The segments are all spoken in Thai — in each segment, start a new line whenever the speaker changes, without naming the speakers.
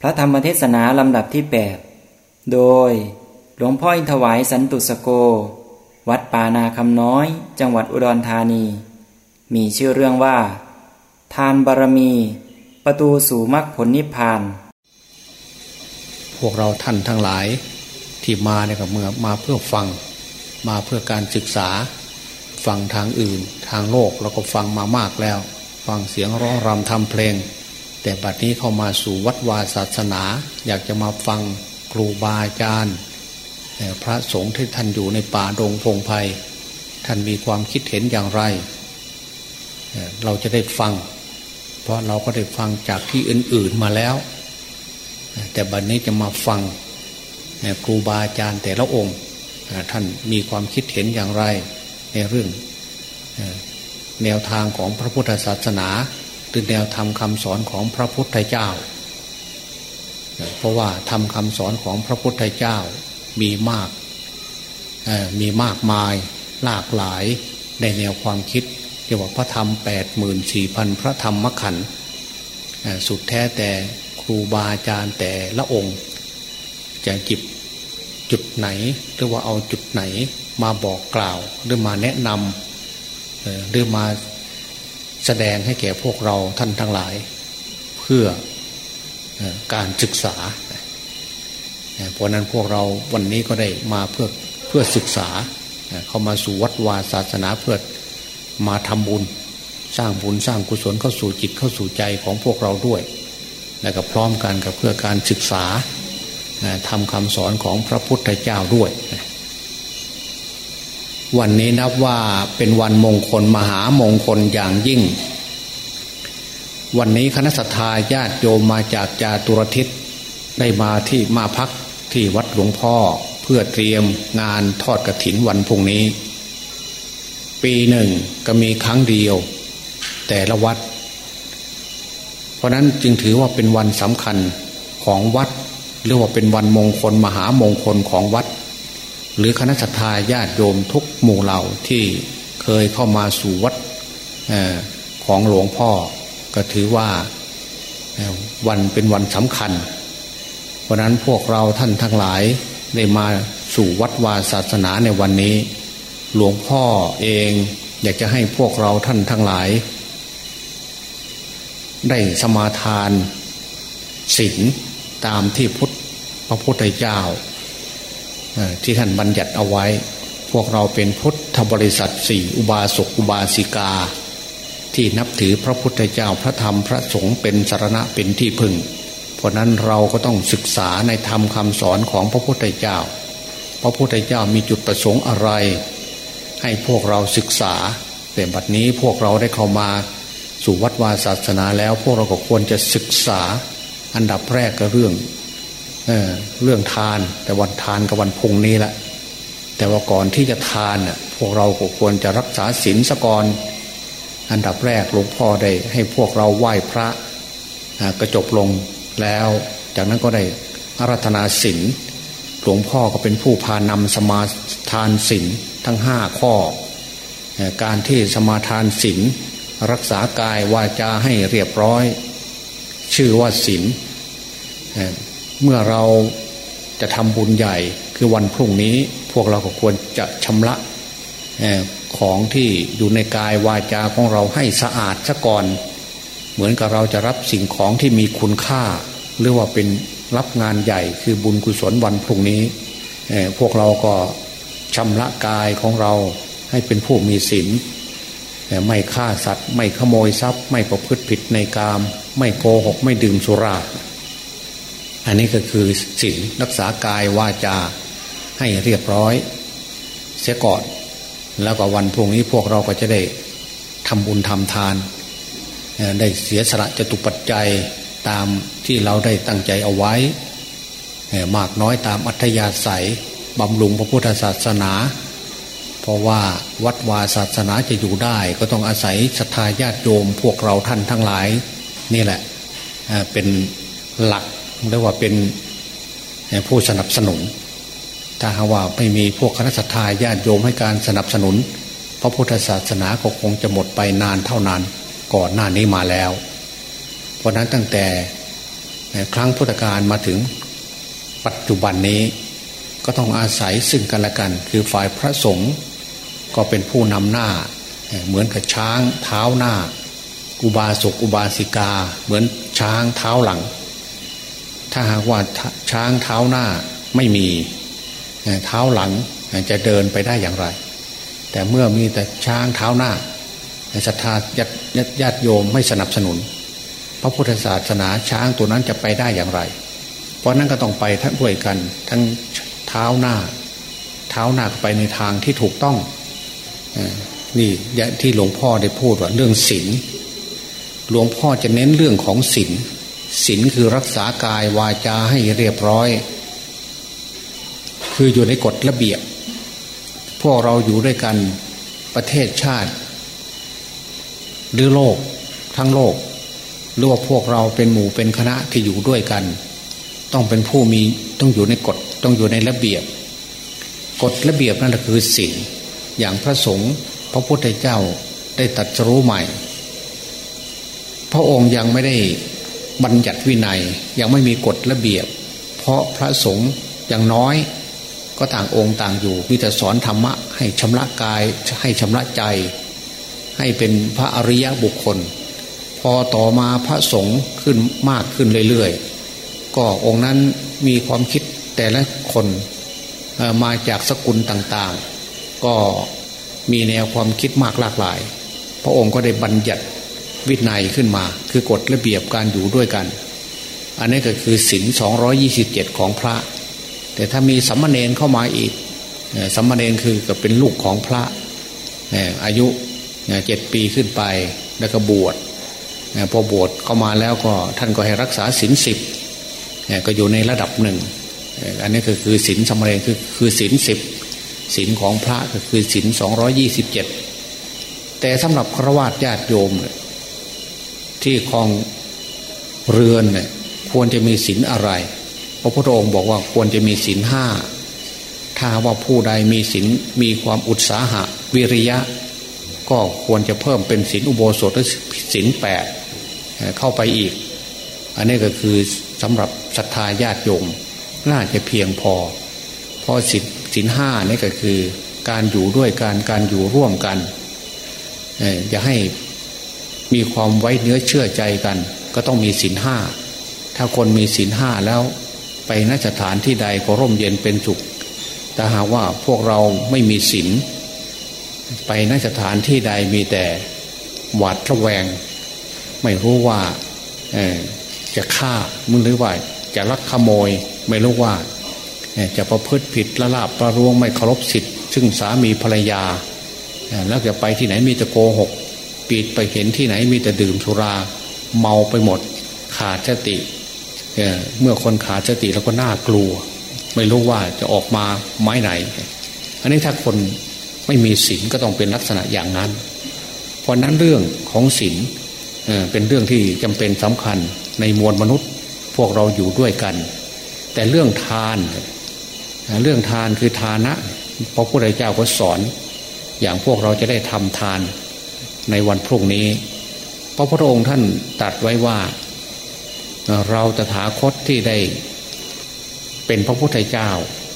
พระธรรมเทศนาลำดับที่ 8 โดย หลวงพ่ออินทวายสันตุสโก วัดป่านาคำน้อย จังหวัดอุดรธานี มีชื่อเรื่องว่า ทานบารมี ประตูสู่มรรคผลนิพพาน
พวกเราท่านทั้งหลายที่มาเนี่ยกับเมื่อมาเพื่อฟัง มาเพื่อการศึกษา ฟังทางอื่น ทางโลกเราก็ฟังมามากแล้ว ฟังเสียงร้องรำทำเพลง แต่บัดนี้เข้ามาสู่วัดวาศาสนา อยากจะมาฟังครูบาอาจารย์พระสงฆ์ที่ท่านอยู่ในป่าดงพงไพ่ท่านมีความคิดเห็นอย่างไรเอ่อเราจะได้ฟัง เพราะเราก็ได้ฟังจากที่อื่น ๆมาแล้ว แต่บัดนนี้จะมาฟังครูบาอาจารย์แต่ละองค์ ท่านมีความคิดเห็นอย่างไร ในเรื่องแนวทางของพระพุทธศาสนา หรือแนวธรรมคำสอนของพระพุทธเจ้า เพราะว่าทำคำสอนของพระพุทธเจ้ามีมากมีมากมายหลากหลายในแนวความคิดเรียกว่าพระธรรมแปดหมื่นสี่พันพระธรรมขันธ์สุดแท้แต่ครูบาอาจารย์แต่ละองค์ จะจิบจุดไหนหรือว่าเอาจุดไหนมาบอกกล่าวหรือมาแนะนำหรือมา แสดงให้แก่พวกเราท่านทั้งหลาย เพื่อการศึกษาเพราะนั้นพวกเราวันนี้ก็ได้มาเพื่อเพื่อศึกษา เข้ามาสู่วัดวาศาสนาเพื่อมาทำบุญ สร้างบุญสร้างกุศลเข้าสู่จิตเข้าสู่ใจของพวกเราด้วยและก็พร้อมกันกับเพื่อการศึกษาทำคำสอนของพระพุทธเจ้าด้วย วันนี้นับว่าเป็นวันมงคลมหามงคลอย่างยิ่ง วันนี้คณะสัตยาญาติโยมมาจากจาตุรทิศได้มาที่มาพักที่วัดหลวงพ่อเพื่อเตรียมงานทอดกระถินวันพุ่งนี้ ปีหนึ่งก็มีครั้งเดียว แต่ละวัด เพราะนั้นจึงถือว่าเป็นวันสำคัญของวัด หรือว่าเป็นวันมงคลมหามงคลของวัด หรือคณะสัตยาญาติโยมทุกหมู่เหล่าที่เคยเข้ามาสู่วัดอของหลวงพ่อ ก็ถือว่าวันเป็นวันสำคัญ เพราะนั้นพวกเราท่านทั้งหลายได้มาสู่วัดวาศาสนาในวันนี้ หลวงพ่อเองอยากจะให้พวกเราท่านทั้งหลาย ได้สมาทานศีลตามที่พุทธพระพุทธเจ้า ที่ท่านบัญญัติเอาไว้ พวกเราเป็นพุทธบริษัทสี่อุบาสกอุบาสิกา ที่นับถือพระพุทธเจ้าพระธรรมพระสงฆ์เป็นสารณะเป็นที่พึ่ง เพราะนั้นเราก็ต้องศึกษาในธรรมคำสอนของพระพุทธเจ้า พระพุทธเจ้ามีจุดประสงค์อะไร ให้พวกเราศึกษา แต่บัดนี้พวกเราได้เข้ามาสู่วัดวาศาสนาแล้วพวกเราก็ควรจะศึกษาอันดับแรกก็เรื่อง เออเรื่องทานแต่วันทานกับวันพุ่งนี้แหละแต่ว่าก่อนที่จะทานน่ะพวกเราก็ควรจะรักษาศีลสกอนอันดับแรกหลวงพ่อได้ให้พวกเราไหว้พระกระจบลงแล้ว จากนั้นก็ได้อารัธนาศีลหลวงพ่อก็เป็นผู้พานำสมาทานศีลทั้งห้าข้อ การที่สมาทานศีลรักษากายวาจาให้เรียบร้อย ชื่อว่าศีล เมื่อเราจะทำบุญใหญ่คือวันพรุ่งนี้พวกเราก็ควรจะชำระของที่อยู่ในกายวาจาของเราให้สะอาดซะก่อน เหมือนกับเราจะรับสิ่งของที่มีคุณค่า หรือว่าเป็นรับงานใหญ่คือบุญกุศลวันพรุ่งนี้ พวกเราก็ชำระกายของเราให้เป็นผู้มีศีลไม่ฆ่าสัตว์ ไม่ขโมยทรัพย์ ไม่ประพฤติผิดในกาม ไม่โกหกไม่ดื่มสุรา อันนี้ก็คือศีลรักษากายวาจาให้เรียบร้อย เสียก่อน แล้วก็วันพรุ่งนี้พวกเราก็จะได้ทำบุญทำทาน ได้เสียสละจตุปัจจัยตามที่เราได้ตั้งใจเอาไว้ มากน้อยตามอัธยาศัยบำรุงพระพุทธศาสนา เพราะว่าวัดวาศาสนาจะอยู่ได้ ก็ต้องอาศัยศรัทธาญาติโยมพวกเราท่านทั้งหลาย นี่แหละเป็นหลัก เรียกว่าเป็นผู้สนับสนุน ถ้าหากว่าไม่มีพวกคณะศรัทธาญาติโยมให้การสนับสนุน พระพุทธศาสนาก็คงจะหมดไปนานเท่านานก่อนหน้านี้มาแล้ว เพราะนั้นตั้งแต่ครั้งพุทธกาลมาถึงปัจจุบันนี้ก็ต้องอาศัยซึ่งกันและกัน คือฝ่ายพระสงฆ์ก็เป็นผู้นำหน้า เหมือนกับช้างเท้าหน้า อุบาสกอุบาสิกา เหมือนช้างเท้าหลัง ถ้าหากว่าช้างเท้าหน้าไม่มีเท้าหลังจะเดินไปได้อย่างไร แต่เมื่อมีแต่ช้างเท้าหน้าศรัทธาญาติโยมไม่สนับสนุน พระพุทธศาสนาช้างตัวนั้นจะไปได้อย่างไร เพราะนั้นก็ต้องไปทั้งด้วยกันทั้งเท้าหน้า เท้าหน้าไปในทางที่ถูกต้องนี่ที่หลวงพ่อได้พูดว่าเรื่องศีลหลวงพ่อจะเน้นเรื่องของศีล ศีลคือรักษากายวาจาให้เรียบร้อย คืออยู่ในกฎระเบียบ พวกเราอยู่ด้วยกันประเทศชาติ หรือโลกทั้งโลกหรือว่าพวกเราเป็นหมู่เป็นคณะที่อยู่ด้วยกัน ต้องเป็นผู้มีต้องอยู่ในกฎต้องอยู่ในระเบียบ กฎระเบียบนั่นแหละคือศีลอย่างพระสงฆ์พระพุทธเจ้าได้ตัดรู้ใหม่ พระองค์ยังไม่ได้ บัญญัติวินัยยังไม่มีกฎระเบียบ เพราะพระสงฆ์ยังน้อย ก็ต่างองค์ต่างอยู่มีแต่สอนธรรมะ ให้ชำระกายให้ชำระใจ ให้เป็นพระอริยบุคคล พอต่อมาพระสงฆ์ขึ้นมากขึ้นเรื่อยๆ ก็องค์นั้นมีความคิดแต่ละคนมาจากสกุลต่างๆ ก็มีแนวความคิดมากหลากหลาย พระองค์ก็ได้บัญญัติ วินัยขึ้นมา คือกฎระเบียบการอยู่ด้วยกัน อันนี้ก็คือศินสองยี่สิบเจ็ดของพระ แต่ถ้ามีสัมมาเนนเข้ามาอีกสัมมาเนนคือก็เป็นลูกของพระอายุเจ็ดปีขึ้นไปแล้วก็บวชพอบวชเข้ามาแล้วก็ท่านก็ให้รักษาศีลสิบก็อยู่ในระดับหนึ่ง อันนี้ก็คือศีลสมเร็จคือคือศีลสิบศีลของพระก็คือศีลสองยี่สิบเจ็ดแต่สำหรับครวญญาติโยม ที่คลองเรือนเนี่ยควรจะมีศีลอะไร พระพุทธองค์บอกว่าควรจะมีศีลห้า ถ้าว่าผู้ใดมีศีลมีความอุตสาหะ วิริยะ ก็ควรจะเพิ่มเป็นศีลอุโบสถหรือศีลแปดเข้าไปอีก อันนี้ก็คือสำหรับศรัทธาญาติโยมน่าจะเพียงพอ เพราะศีลศีลห้านี่ก็คือการอยู่ด้วยการการอยู่ร่วมกันอย่าให้ มีความไว้เนื้อเชื่อใจกัน ก็ต้องมีศีลห้าถ้าคนมีศีลห้าแล้ว ไปนสถานที่ใดก็ร่มเย็นเป็นสุขแต่หากว่าพวกเราไม่มีศีลไปนสถานที่ใดมีแต่หวาดระแวง ไม่รู้ว่าจะฆ่ามึงหรือว่า จะลักขโมย ไม่รู้ว่า จะประพฤติผิดละลาบประรวงไม่เคารพสิทธิ์ซึ่งสามีภรรยา แล้วจะไปที่ไหนมีแต่โกหก ปิดไปเห็นที่ไหนมีแต่ดื่มสุราเมาไปหมด ขาดสติเมื่อคนขาดสติแล้วก็น่ากลัว ไม่รู้ว่าจะออกมาไม้ไหน อันนี้ถ้าคนไม่มีศีลก็ต้องเป็นลักษณะอย่างนั้น เพราะนั้นเรื่องของศีลเป็นเรื่องที่จำเป็นสำคัญในมวลมนุษย์ พวกเราอยู่ด้วยกัน แต่เรื่องทาน เรื่องทานคือทานะพระพุทธเจ้าก็สอน อย่างพวกเราจะได้ทำทาน ในวันพรุ่งนี้ พระพุทธองค์ท่านตัดไว้ว่า เราตถาคตที่ได้ เป็นพระพุทธเจ้า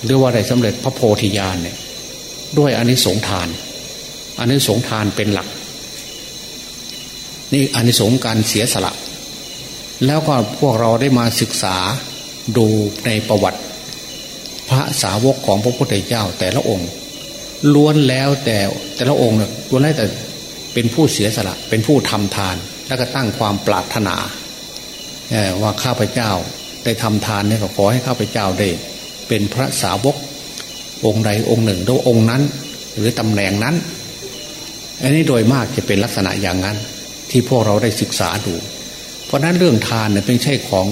หรือว่าได้สำเร็จพระโพธิญาณเนี่ยด้วยอนิสงทานอนิสงทานเป็นหลัก นี่อนิสงการเสียสละ แล้วก็พวกเราได้มาศึกษาดูในประวัติ พระสาวกของพระพุทธเจ้าแต่ละองค์ล้วนแล้วแต่แต่ละองค์เนี่ยล้วนแล้วแต่ เป็นผู้เสียสละ เป็นผู้ทำทาน แล้วก็ตั้งความปรารถนาว่าข้าพเจ้าได้ทำทานเนี่ยก็ขอให้ข้าพเจ้าได้ เป็นพระสาวกองค์ใดองค์หนึ่งหรือองค์นั้น หรือตำแหน่งนั้น อันนี้โดยมากจะเป็นลักษณะอย่างนั้น ที่พวกเราได้ศึกษาดู เพราะนั้นเรื่องทานเนี่ยเป็นใช่ของ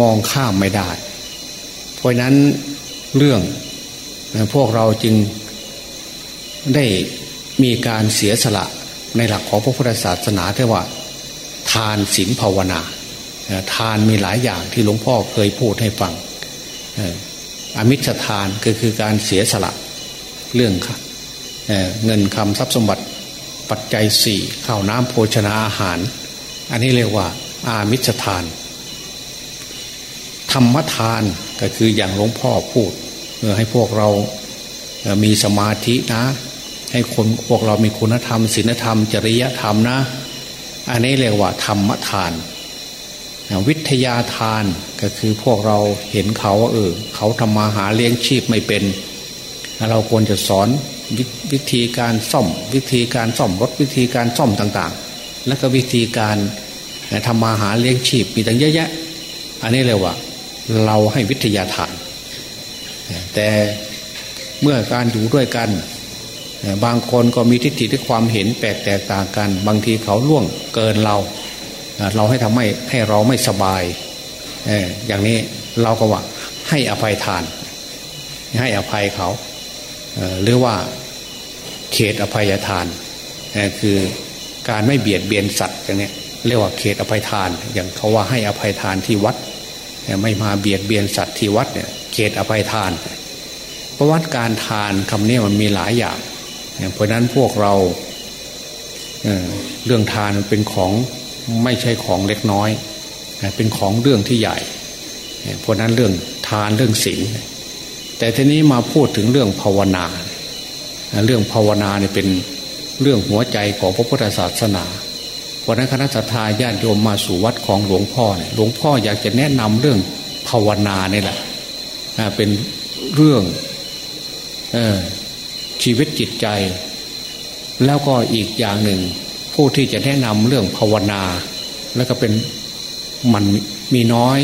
มองข้ามไม่ได้ เพราะนั้นเรื่องพวกเราจึงได้มีการเสียสละ ในหลักของพระพุทธศาสนาที่ว่า ทานศีลภาวนา ทานมีหลายอย่างที่หลวงพ่อเคยพูดให้ฟังอมิชทานก็คือการเสียสละเรื่องค่ะเงินคำทรัพย์สมบัติปัจจัยสี่ข้าวน้ำโภชนาอาหาร อันนี้เรียกว่า อามิชทาน ธรรมทานก็คืออย่างหลวงพ่อพูดเพื่อให้พวกเรามีสมาธินะ ให้คนพวกเรามีคุณธรรมศีลธรรม จริยธรรมนะ อันนี้เรียกว่าธรรมทาน วิทยาทานก็คือพวกเราเห็นเขาว่าเออเขาทำมาหาเลี้ยงชีพไม่เป็น เราควรจะสอนววิธีการซ่อม วิธีการซ่อมรถวิธีการซ่อมต่างๆ แล้วก็วิธีการทำมาหาเลี้ยงชีพมีตั้งเยอะแยะ อันนี้เลยว่า เราให้วิทยาทาน แต่เมื่อการอยู่ด้วยกัน บางคนก็มีทิฏฐิที่ความเห็นแปลกแตกต่างกัน บางทีเขาล่วงเกินเรา เราให้ทำให้ให้เราไม่สบายอย่างนี้เราก็ว่าให้อภัยทาน ให้อภัยเขาหรือว่าเขตอภัยทานคือการไม่เบียดเบียนสัตว์อย่างนี้เรียกว่าเขตอภัยทาน อย่างเขาว่าให้อภัยทานที่วัด ไม่มาเบียดเบียนสัตว์ที่วัดเนี่ยเขตอภัยทานเพราะวัดการทานคำนี้มันมีหลายอย่าง เพราะนั้นพวกเราเเรื่องทานเป็นของไม่ใช่ของเล็กน้อย เป็นของเรื่องที่ใหญ่ เพราะนั้นเรื่องทานเรื่องศีลแต่ทีนี้มาพูดถึงเรื่องภาวนา เรื่องภาวนาเนี่ยเป็นเรื่องหัวใจของพระพุทธศาสนาวันนั้นคณะสัตยาญาติโยมมาสู่วัดของหลวงพ่อเนี่ยหลวงพ่ออยากจะแนะนำเรื่องภาวนาเนี่ยแหละเป็นเรื่องอ ชีวิตจิตใจ แล้วก็อีกอย่างหนึ่ง ผู้ที่จะแนะนำเรื่องภาวนา แล้วก็เป็นมันมีน้อย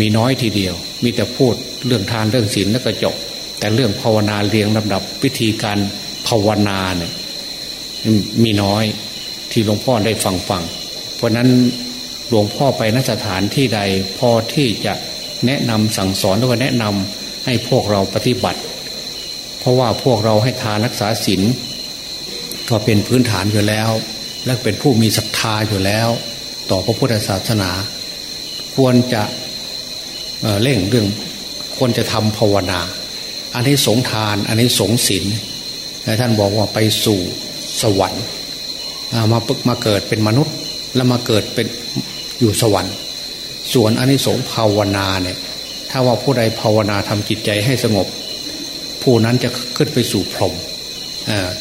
มีน้อยทีเดียว มีแต่พูดเรื่องทานเรื่องศีลแล้วก็จบ แต่เรื่องภาวนาเรียงลำดับวิธีการภาวนาเนี่ยมีน้อยที่หลวงพ่อได้ฟังฟัง เพราะนั้นหลวงพ่อไปนสถานที่ใดพอที่จะแนะนำสั่งสอนหรือว่าแนะนำให้พวกเราปฏิบัติ เพราะว่าพวกเราให้ทานรักษาศีลก็เป็นพื้นฐานอยู่แล้ว และเป็นผู้มีศรัทธาอยู่แล้ว ต่อพระพุทธศาสนา ควรจะเร่งเรื่องควรจะทำภาวนา อันนี้สงทาน อันนี้สงศีลท่านบอกว่าไปสู่สวรรค์มาปึกมาเกิดเป็นมนุษย์ แล้วมาเกิดเป็นอยู่สวรรค์ ส่วนอันนี้สงภาวนาเนี่ยถ้าว่าผู้ใดภาวนาทำจิตใจให้สงบ ผู้นั้นจะขึ้นไปสู่พรหม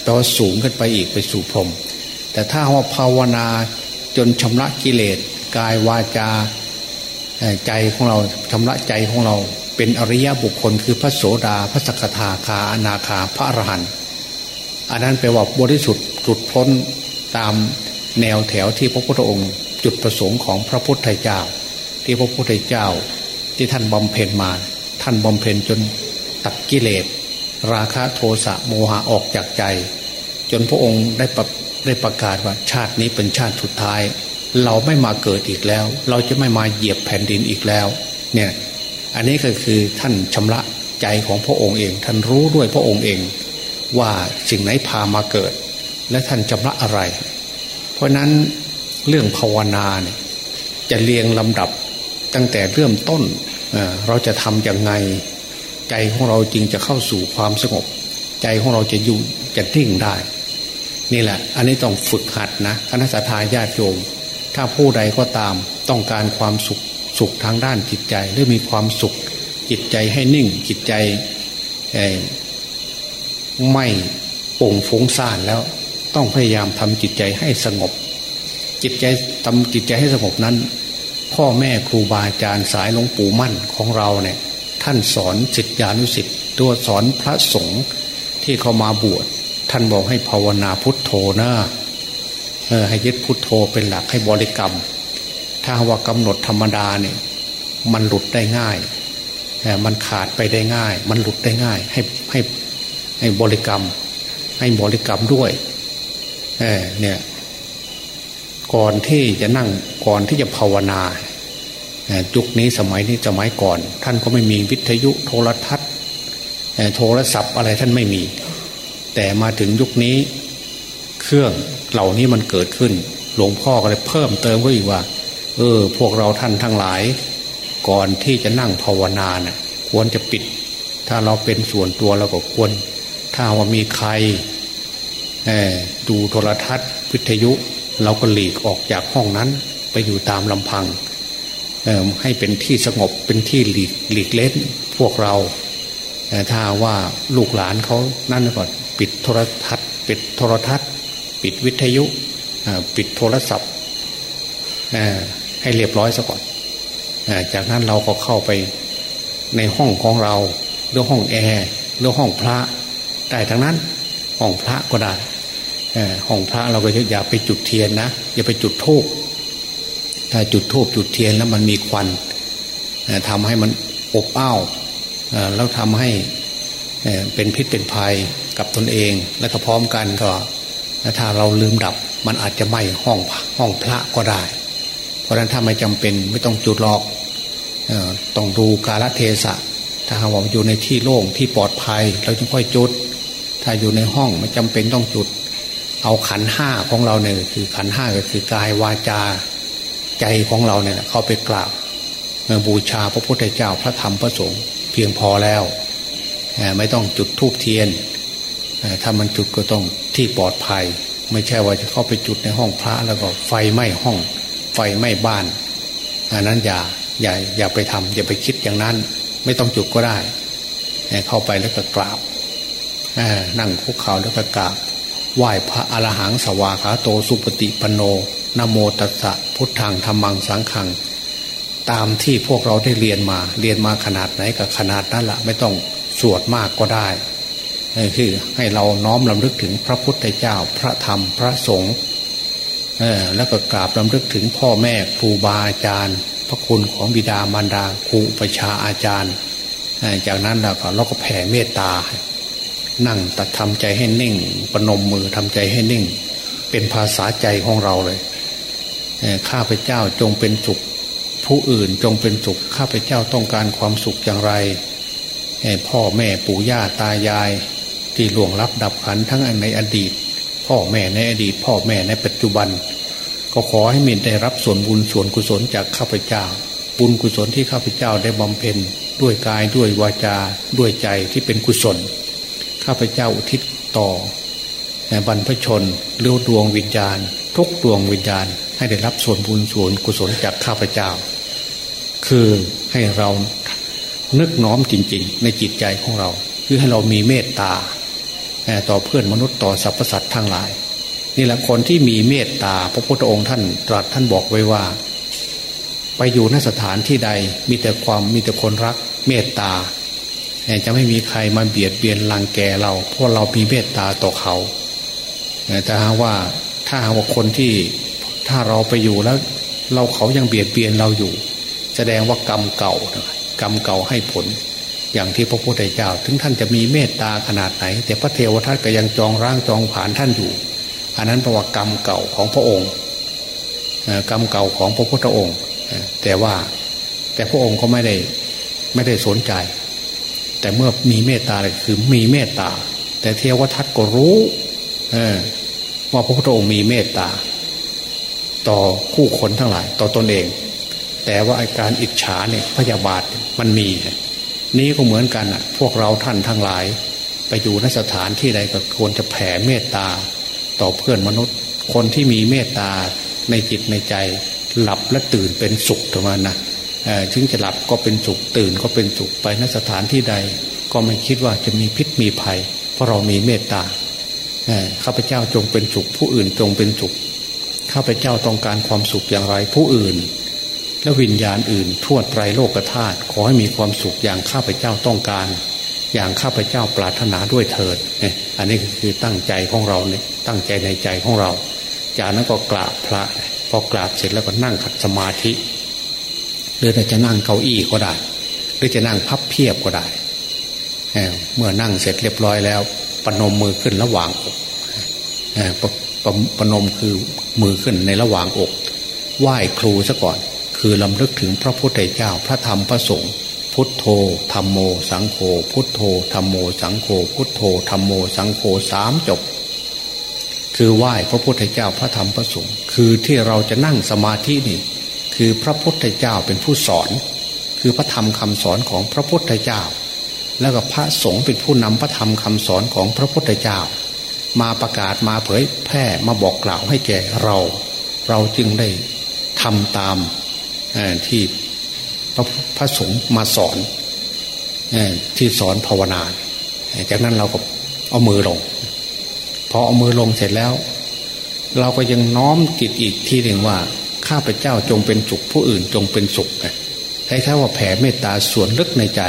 แปลว่าสูงขึ้นไปอีกไปสู่พรหมแต่ถ้าว่าภาวนาจนชำระกิเลสกายวาจาใจของเราชำระใจของเราเป็นอริยบุคคล คือพระโสดาพระสกทาคาอนาคาพระอรหันต์อันนั้นแปลว่าบริสุทธิ์หลุดพ้นตามแนวแถวที่พระพุทธองค์ จุดประสงค์ของพระพุทธเจ้า ที่พระพุทธเจ้าที่ท่านบำเพ็ญมา ท่านบำเพ็ญจนตัดกิเลส ราคะโทสะโมหะออกจากใจ จนพระองค์ได้ประได้ประกาศว่าชาตินี้เป็นชาติสุดท้าย เราไม่มาเกิดอีกแล้ว เราจะไม่มาเหยียบแผ่นดินอีกแล้ว เนี่ย อันนี้ก็คือท่านชำระใจของพระองค์เอง ท่านรู้ด้วยพระองค์เอง ว่าสิ่งไหนพามาเกิด และท่านจำระอะไร เพราะนั้นเรื่องภาวนาเนี่ยจะเรียงลำดับตั้งแต่เริ่มต้นเเราจะทำอย่างไง ใจของเราจึงจะเข้าสู่ความสงบ ใจของเราจะอยู่จะนิ่งได้ นี่แหละ อันนี้ต้องฝึกหัดนะคณะสัตยาญาติโยม ถ้าผู้ใดก็ตามต้องการความสุขสุขทางด้านจิตใจหรือมีความสุข จิตใจให้นิ่ง จิตใจไม่ป่งฟงซ่านแล้วต้องพยายามทำจิตใจให้สงบ จิตใจทำจิตใจให้สงบนั้น พ่อแม่ครูบาอาจารย์สายหลวงปู่มั่นของเราเนี่ย ท่านสอนสิทธิานุสิทธิ์ตัวสอนพระสงฆ์ที่เขามาบวชท่านบอกให้ภาวนาพุทโธนะเออให้ยึดพุทโธเป็นหลักให้บริกรรม ถ้าว่ากำหนดธรรมดาเนี่ยมันหลุดได้ง่ายมันขาดไปได้ง่าย มันหลุดได้ง่าย ให้ให้ให้บริกรรม ให้บริกรรมด้วยเเนี่ยก่อนที่จะนั่งก่อนที่จะภาวนา ยุคนี้สมัยนี้สมัยก่อน ท่านก็ไม่มีวิทยุโทรทัศน์โทรศัพท์อะไรท่านไม่มี แต่มาถึงยุคนี้เครื่องเหล่านี้มันเกิดขึ้น หลวงพ่อก็เลยเพิ่มเติมก็อีกว่า เออ พวกเราท่านทั้งหลาย ก่อนที่จะนั่งภาวนาเนะ่ยควรจะปิด ถ้าเราเป็นส่วนตัวเราก็ควร ถ้าว่ามีใครดูโทรทัศน์ วิทยุ เราก็หลีกออกจากห้องนั้นไปอยู่ตามลำพัง ให้เป็นที่สงบเป็นที่หลีกหลีกเล่นพวกเราถ้าว่าลูกหลานเขานั่นก่อนปิดโทรทัศน์ ปิดโทรทัศน์ ปิดวิทยุปิดโทรศัพท์ให้เรียบร้อยซะก่อนจากนั้นเราก็เข้าไปในห้องของเราหรือห้องแอร์หรือห้องพระได้ทั้งนั้นห้องพระก็ได้ห้องพระเราก็อย่าไปจุดเทียนนะ อย่าไปจุดทูบ ถ้าจุดทูบจุดเทียนแล้วมันมีควันทำให้มันอบอ้าวแล้วทำให้เป็นพิษเป็นภัยกับตนเอง และก็พร้อมกันก็ถ้าเราลืมดับ มันอาจจะไหม้ห้องห้องพระก็ได้ เพราะฉะนั้นถ้าไม่จำเป็นไม่ต้องจุดหรอกต้องดูกาลเทศะ ถ้าหากว่าอยู่ในที่โล่งที่ปลอดภัย เราจึงค่อยจุด ถ้าอยู่ในห้องไม่จำเป็นต้องจุด เอาขันห้าของเราเนี่ยคือขันห้าก็คือกายวาจา ใจของเราเนี่ยเข้าไปกราบบูชาพระพุทธเจ้าพระธรรมพระสงฆ์เพียงพอแล้วไม่ต้องจุดทูบเทียนถ้ามันจุดก็ต้องที่ปลอดภัย ไม่ใช่ว่าจะเข้าไปจุดในห้องพระแล้วก็ไฟไหม้ห้อง ไฟไหม้บ้านอันนั้นอย่าอย่าอย่าไปทำอย่าไปคิดอย่างนั้น ไม่ต้องจุดก็ได้ เข้าไปแล้วก็กราบนั่งคุกเข่าแล้วก็กราบไหว้พระอรหังสวาขาโตสุปฏิปโน นโมตัสสะพุทธังธรรมังสังขัง ตามที่พวกเราได้เรียนมา เรียนมาขนาดไหนกับขนาดนั้นละไม่ต้องสวดมากก็ได้คือให้เราน้อมลำลึกถึงพระพุทธเจ้า พระธรรมพระสงฆ์แล้วก็กราบลำลึกถึงพ่อแม่ครูบาอาจารย์ พระคุณของบิดามารดาครูประชาอาจารย์ จากนั้นเราก็เราก็แผ่เมตตา นั่งตัดทำใจให้นิ่งปนมมือทำใจให้นิ่ง เป็นภาษาใจของเราเลย ข้าพเจ้าจงเป็นสุข ผู้อื่นจงเป็นสุขข้าพเจ้าต้องการความสุขอย่างไรพ่อแม่ปู่ย่าตายาย ที่หลวงรับดับขันทั้งในอดีต พ่อแม่ในอดีต พ่อแม่ในปัจจุบัน ก็ขอให้มินได้รับส่วนบุญส่วนกุศลจากข้าพเจ้า บุญกุศลที่ข้าพเจ้าได้บำเพ็ญด้วยกายด้วยวาจาด้วยใจที่เป็นกุศล ข้าพเจ้าอุทิศต่อบรรพชนเลี้ยวดวงวิญญาณ ทุกดวงวิญญาณให้ได้รับส่วนบุญส่วนกุศลจากข้าพเจ้า คือให้เรานึกน้อมจริง ๆ ในจิตใจของเรา คือให้เรามีเมตตาต่อเพื่อนมนุษย์ต่อสรรพสัตว์ทั้งหลาย นี่แหละคนที่มีเมตตา พระพุทธองค์ท่านตรัสท่านบอกไว้ว่า ไปอยู่นสถานที่ใดมีแต่ความมีแต่คนรักเมตตาจะไม่มีใครมาเบียดเบียนรังแกเราเพราะเรามีเมตตาต่อเขาแต่หากว่า ถ้าว่าคนที่ถ้าเราไปอยู่แล้ว เราเขายังเบียดเบียนเราอยู่ แสดงว่ากรรมเก่ากรรมเก่าให้ผล อย่างที่พระพุทธเจ้า ถึงท่านจะมีเมตตาขนาดไหน แต่พระเทวทัตก็ยังจองร่างจองผ่านท่านอยู่ อันนั้นประวัติกรรมเก่าของพระองค์กรรมเก่าของพระพุทธองค์ แต่ว่าแต่พระองค์ก็ไม่ได้ไม่ได้สนใจ แต่เมื่อมีเมตตาเลยคือมีเมตตา แต่เทวทัตก็รู้ ว่าพระพุทธองค์มีเมตตา ต่อคู่คนทั้งหลาย ต่อตอนเอง แต่ว่าอาการอิจฉาเนี่ยพยาบาทมันมี นี้ก็เหมือนกันอะ พวกเราท่านทั้งหลาย ไปอยู่นสถานที่ใดก็ควรจะแผ่เมตตา ต่อเพื่อนมนุษย์ คนที่มีเมตตาในจิตในใจ หลับและตื่นเป็นสุขประมาณนะถึงจะหลับก็เป็นสุขตื่นก็เป็นสุขไปนสถานที่ใด ก็ไม่คิดว่าจะมีพิษมีภัย เพราะเรามีเมตตา ข้าพเจ้าจงเป็นสุข ผู้อื่นจงเป็นสุขข้าพเจ้าต้องการความสุขอย่างไรผู้อื่น และวิญญาณอื่นทั่วไตรโลกธาตุขอให้มีความสุขอย่างข้าพเจ้าต้องการ อย่างข้าพเจ้าปรารถนาด้วยเถิดนี่อันนี้คือตั้งใจของเราเนี่ยตั้งใจในใจของเรา จากนั้นก็กราบพระพอกราบเสร็จแล้วก็นั่งขัดสมาธิหรือจะนั่งเก้าอี้ก็ได้ หรือจะนั่งพับเพียบก็ได้เมื่อนั่งเสร็จเรียบร้อยแล้ว ปนมมือขึ้นระหว่างอกปปนมคือมือขึ้นในระหว่างอก ไหว้ครูซะก่อน คือลำลึกถึงพระพุทธเจ้าพระธรรมพระสงฆ์พุทโธธรรมโม สังโฆพุทโธธรรมโม สังโฆพุทโธธรรมโม สังโฆสามจบ คือไหว้พระพุทธเจ้าพระธรรมพระสงฆ์คือที่เราจะนั่งสมาธินี่ คือพระพุทธเจ้าเป็นผู้สอน คือพระธรรมคำสอนของพระพุทธเจ้า แล้วก็พระสงฆ์เป็นผู้นำพระธรรมคำสอนของพระพุทธเจ้า มาประกาศมาเผยแพร่มาบอกกล่าวให้แก่เรา เราจึงได้ทำตามที่พระพระสงฆ์มาสอนที่สอนภาวนา จากนั้นเราก็เอามือลง พอเอามือลงเสร็จแล้ว เราก็ยังน้อมจิตอีกทีหนึ่งว่า ข้าพเจ้าจงเป็นสุขผู้อื่นจงเป็นสุขให้แค่ว่าแผ่เมตตาส่วนลึกในใจ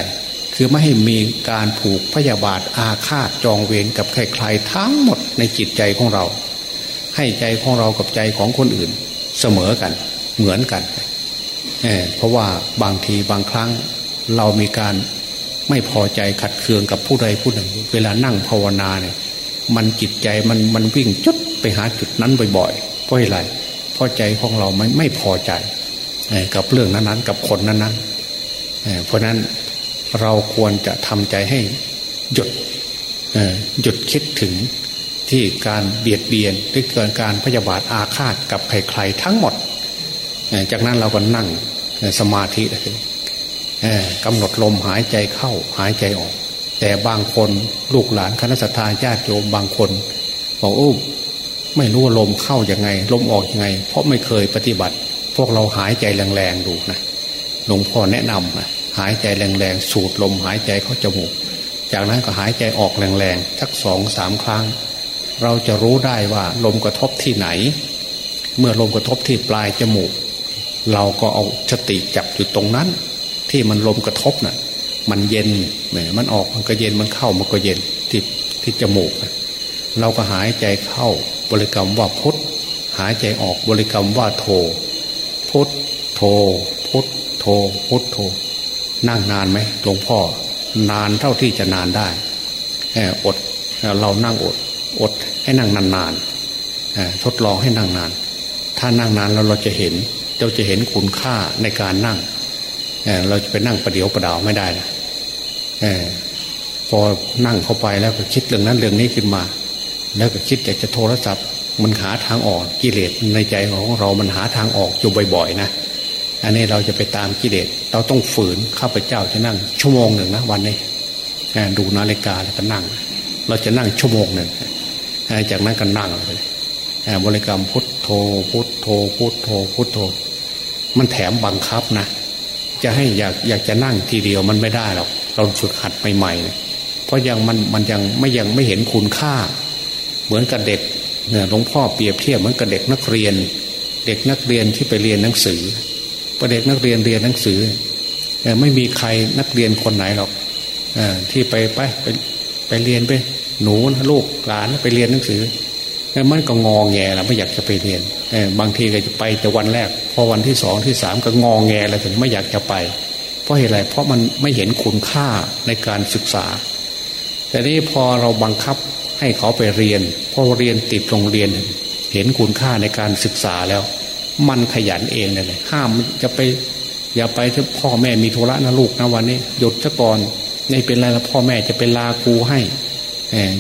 คือไม่ให้มีการผูกพยาบาทอาฆาตจองเวรกับใครๆทั้งหมดในจิตใจของเรา ให้ใจของเรากับใจของคนอื่น เสมอกันเหมือนกันเเพราะว่าบางทีบางครั้งเรามีการไม่พอใจขัดเคืองกับผู้ใดผู้หนึ่ง เวลานั่งภาวนาเนี่ย มันจิตใจมันมันวิ่งจุดไปหาจุดนั้นบ่อยๆเพราะอะไรเพราะใจของเราไม่ไม่พอใจกับเรื่องนั้นๆ กับคนนั้นๆเพราะนั้น เราควรจะทำใจให้หยุดหยุดคิดถึงที่การเบียดเบียนหรือเกิดการพยาบาทอาฆาตกับใครๆทั้งหมด จากนั้นเราก็นั่งสมาธิกำหนดลมหายใจเข้าหายใจออก แต่บางคนลูกหลานคณะสัตยาญาติโยมบางคนบอกโอ้ไม่รู้ว่าลมเข้ายัางไง ลมออกยังไง เพราะไม่เคยปฏิบัติ พวกเราหายใจแรงๆดูนะหลวงพ่อแนะนำนะ หายใจแรงๆ สูดลมหายใจเข้าจมูก จากนั้นก็หายใจออกแรงๆสักสองสามครั้ง เราจะรู้ได้ว่าลมกระทบที่ไหน เมื่อลมกระทบที่ปลายจมูก เราก็เอาสติจับอยู่ตรงนั้น ที่มันลมกระทบนะ่ะ มันเย็นแหมมันออกมันก็เย็นมันเข้ามันก็เย็นที่ที่จมูกนะเราก็หายใจเข้าบริกรรมว่าพุทหายใจออกบริกรรมว่าโทพุทโทพุทโทพุทโท นั่งนานไหมหลวงพ่อนานเท่าที่จะนานได้อดเรานั่งอด อดให้นั่งนานๆทดลองให้นั่งนาน ถ้านั่งนานแล้วเราจะเห็นเราจะเห็นคุณค่าในการนั่งเราจะไปนั่งประเดี๋ยวประดาวไม่ได้นะพอนั่งเข้าไปแล้วก็คิดเรื่องนั้นเรื่องนี้ขึ้นมา แล้วก็คิดอยากจะโทรศัพท์ มันหาทางออกกิเลสในใจของเรา มันหาทางออกอยู่บ่อยๆนะ อันนี้เราจะไปตามกิเลสเราต้องฝืนข้าพเจ้าจะนั่ง ชั่วโมงหนึ่งนะวันนี้ดูนาฬิกาแล้วก็นั่ง เราจะนั่งชั่วโมงหนึ่งจากนั้นก็นั่งเลยบริกรรมพุทโธพุทโธพุทโธพุทโธ มันแถมบังคับนะ จะให้อยากอยากจะนั่งทีเดียวมันไม่ได้หรอกเราฝึกหัดใหม่ๆเเพราะยังมันมันยังไม่ยังไม่เห็นคุณค่า เหมือนกับเด็กเนี่ยหลวงพ่อเปรียบเทียบเหมือนกับเด็กนักเรียน เด็กนักเรียนที่ไปเรียนหนังสือ พอเด็กนักเรียนเรียนหนังสือไม่มีใครนักเรียนคนไหนหรอกที่ไปไปไปไปเรียนไป หนูลูกหลานไปเรียนหนังสือมันก็งองแงแล้วไม่อยากจะไปเรียนบางทีก็จะไปแต่วันแรก พอวันที่สองที่สามก็งองแงแล้วถึงไม่อยากจะไป เพราะเหตุไรเพราะมันไม่เห็นคุณค่าในการศึกษา แต่นี้พอเราบังคับให้เขาไปเรียนพอเรียนติดโรงเรียน เห็นคุณค่าในการศึกษาแล้ว มันขยันเองเลยห้ามจะไป อย่าไปถ้าพ่อแม่มีธุระนะลูกนะวันนี้หยุดซะก่อนไม่เป็นไรแล้วพ่อแม่จะไปลาครูให้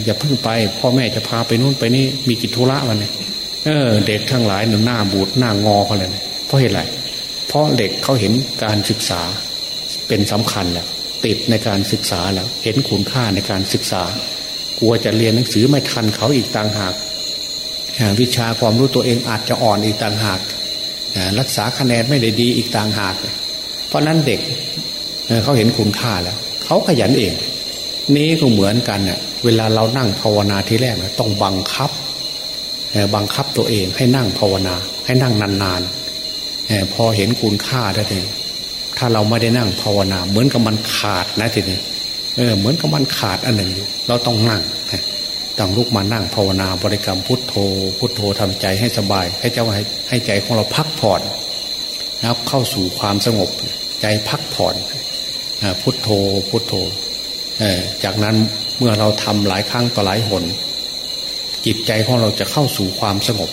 อย่าเพิ่งไป พ่อแม่จะพาไปนู่นไปนี่มีกิจธุระวันนี้เออ เด็กทั้งหลายหนึ่งหน้าบูดหน้างอเขาเลยเพราะเหตุไรเพราะเด็กเขาเห็นการศึกษาเป็นสำคัญแล้วติดในการศึกษาแล้วเห็นคุณค่าในการศึกษากลัวจะเรียนหนังสือไม่ทันเขาอีกต่างหาก วิชาความรู้ตัวเองอาจจะอ่อนอีกต่างหาก รักษาคะแนนไม่ได้ดีอีกต่างหาก เพราะนั้นเด็กเขาเห็นคุณค่าแล้ว เขาขยันเอง นี้ก็เหมือนกันเนี่ยเวลาเรานั่งภาวนาทีแรกนะต้องบังคับบังคับตัวเองให้นั่งภาวนา ให้นั่งนานๆพอเห็นคุณค่าได้เลยถ้าเราไม่ได้นั่งภาวนา เหมือนกับมันขาดนะทีนี้เออเหมือนกับมันขาดอันหนึ่งอยู่ เราต้องนั่ง ต้องลุกมานั่งภาวนาบริกรรมพุทโธ พุทโธทำใจให้สบาย ให้เจ้าให้ให้ใจของเราพักผ่อนนะครับเข้าสู่ความสงบใจพักผ่อนพุทโธพุทโธจากนั้นเมื่อเราทำหลายครั้งต่อหลายหน จิตใจของเราจะเข้าสู่ความสงบ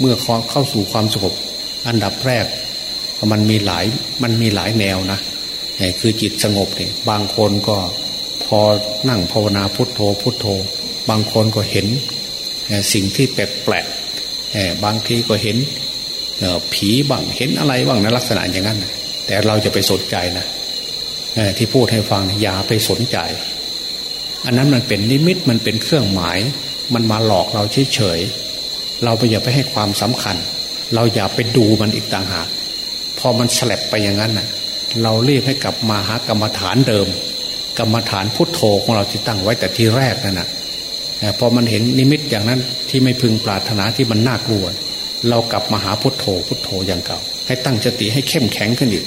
เมื่อเข้าสู่ความสงบ อันดับแรกมันมีหลายมันมีหลายแนวนะคือจิตสงบเนี่ยบางคนก็พอนั่งภาวนาพุทโธพุทโธ บางคนก็เห็นสิ่งที่แปลกๆบางทีก็เห็นผีบ้างเห็นอะไรบ้างในลักษณะอย่างนั้น แต่เราจะไปสนใจนะที่พูดให้ฟังอย่าไปสนใจ อันนั้นมันเป็นนิมิตมันเป็นเครื่องหมาย มันมาหลอกเราเฉยๆเราไปอย่าไปให้ความสำคัญ เราอย่าไปดูมันอีกต่างหากพอมันสลับไปอย่างนั้นนะเราเรียกให้กลับมาหากรรมฐานเดิม กรรมฐานพุทโธของเราที่ตั้งไว้แต่ที่แรกนั่นนะ พอมันเห็นนิมิตอย่างนั้นที่ไม่พึงปรารถนาที่มันน่ากลัว เรากลับมาหาพุทโธพุทโธอย่างเก่า ให้ตั้งสติให้เข้มแข็งขึ้นอีก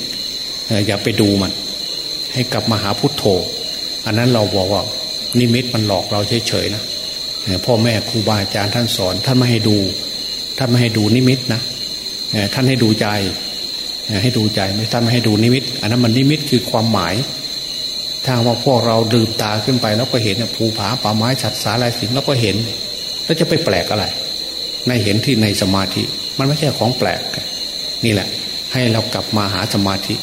อย่าไปดูมัน ให้กลับมาหาพุทโธ อันนั้นเราบอกว่า นิมิตมันหลอกเราเฉยๆนะพ่อแม่ครูบาอาจารย์ท่านสอน ท่านไม่ให้ดู ท่านไม่ให้ดูนิมิตนะท่านให้ดูใจให้ดูใจไม่ท่านไม่ให้ดูนิมิต อันนั้นมันนิมิตคือความหมาย ถ้าว่าพวกเราดื่มตาขึ้นไปแล้วก็เห็นภูผาป่าไม้ฉัดสาลายสิงแล้วก็เห็น แล้วจะไปแปลกอะไร ในเห็นที่ในสมาธิ มันไม่ใช่ของแปลก นี่แหละ ให้เรากลับมาหาสมาธิ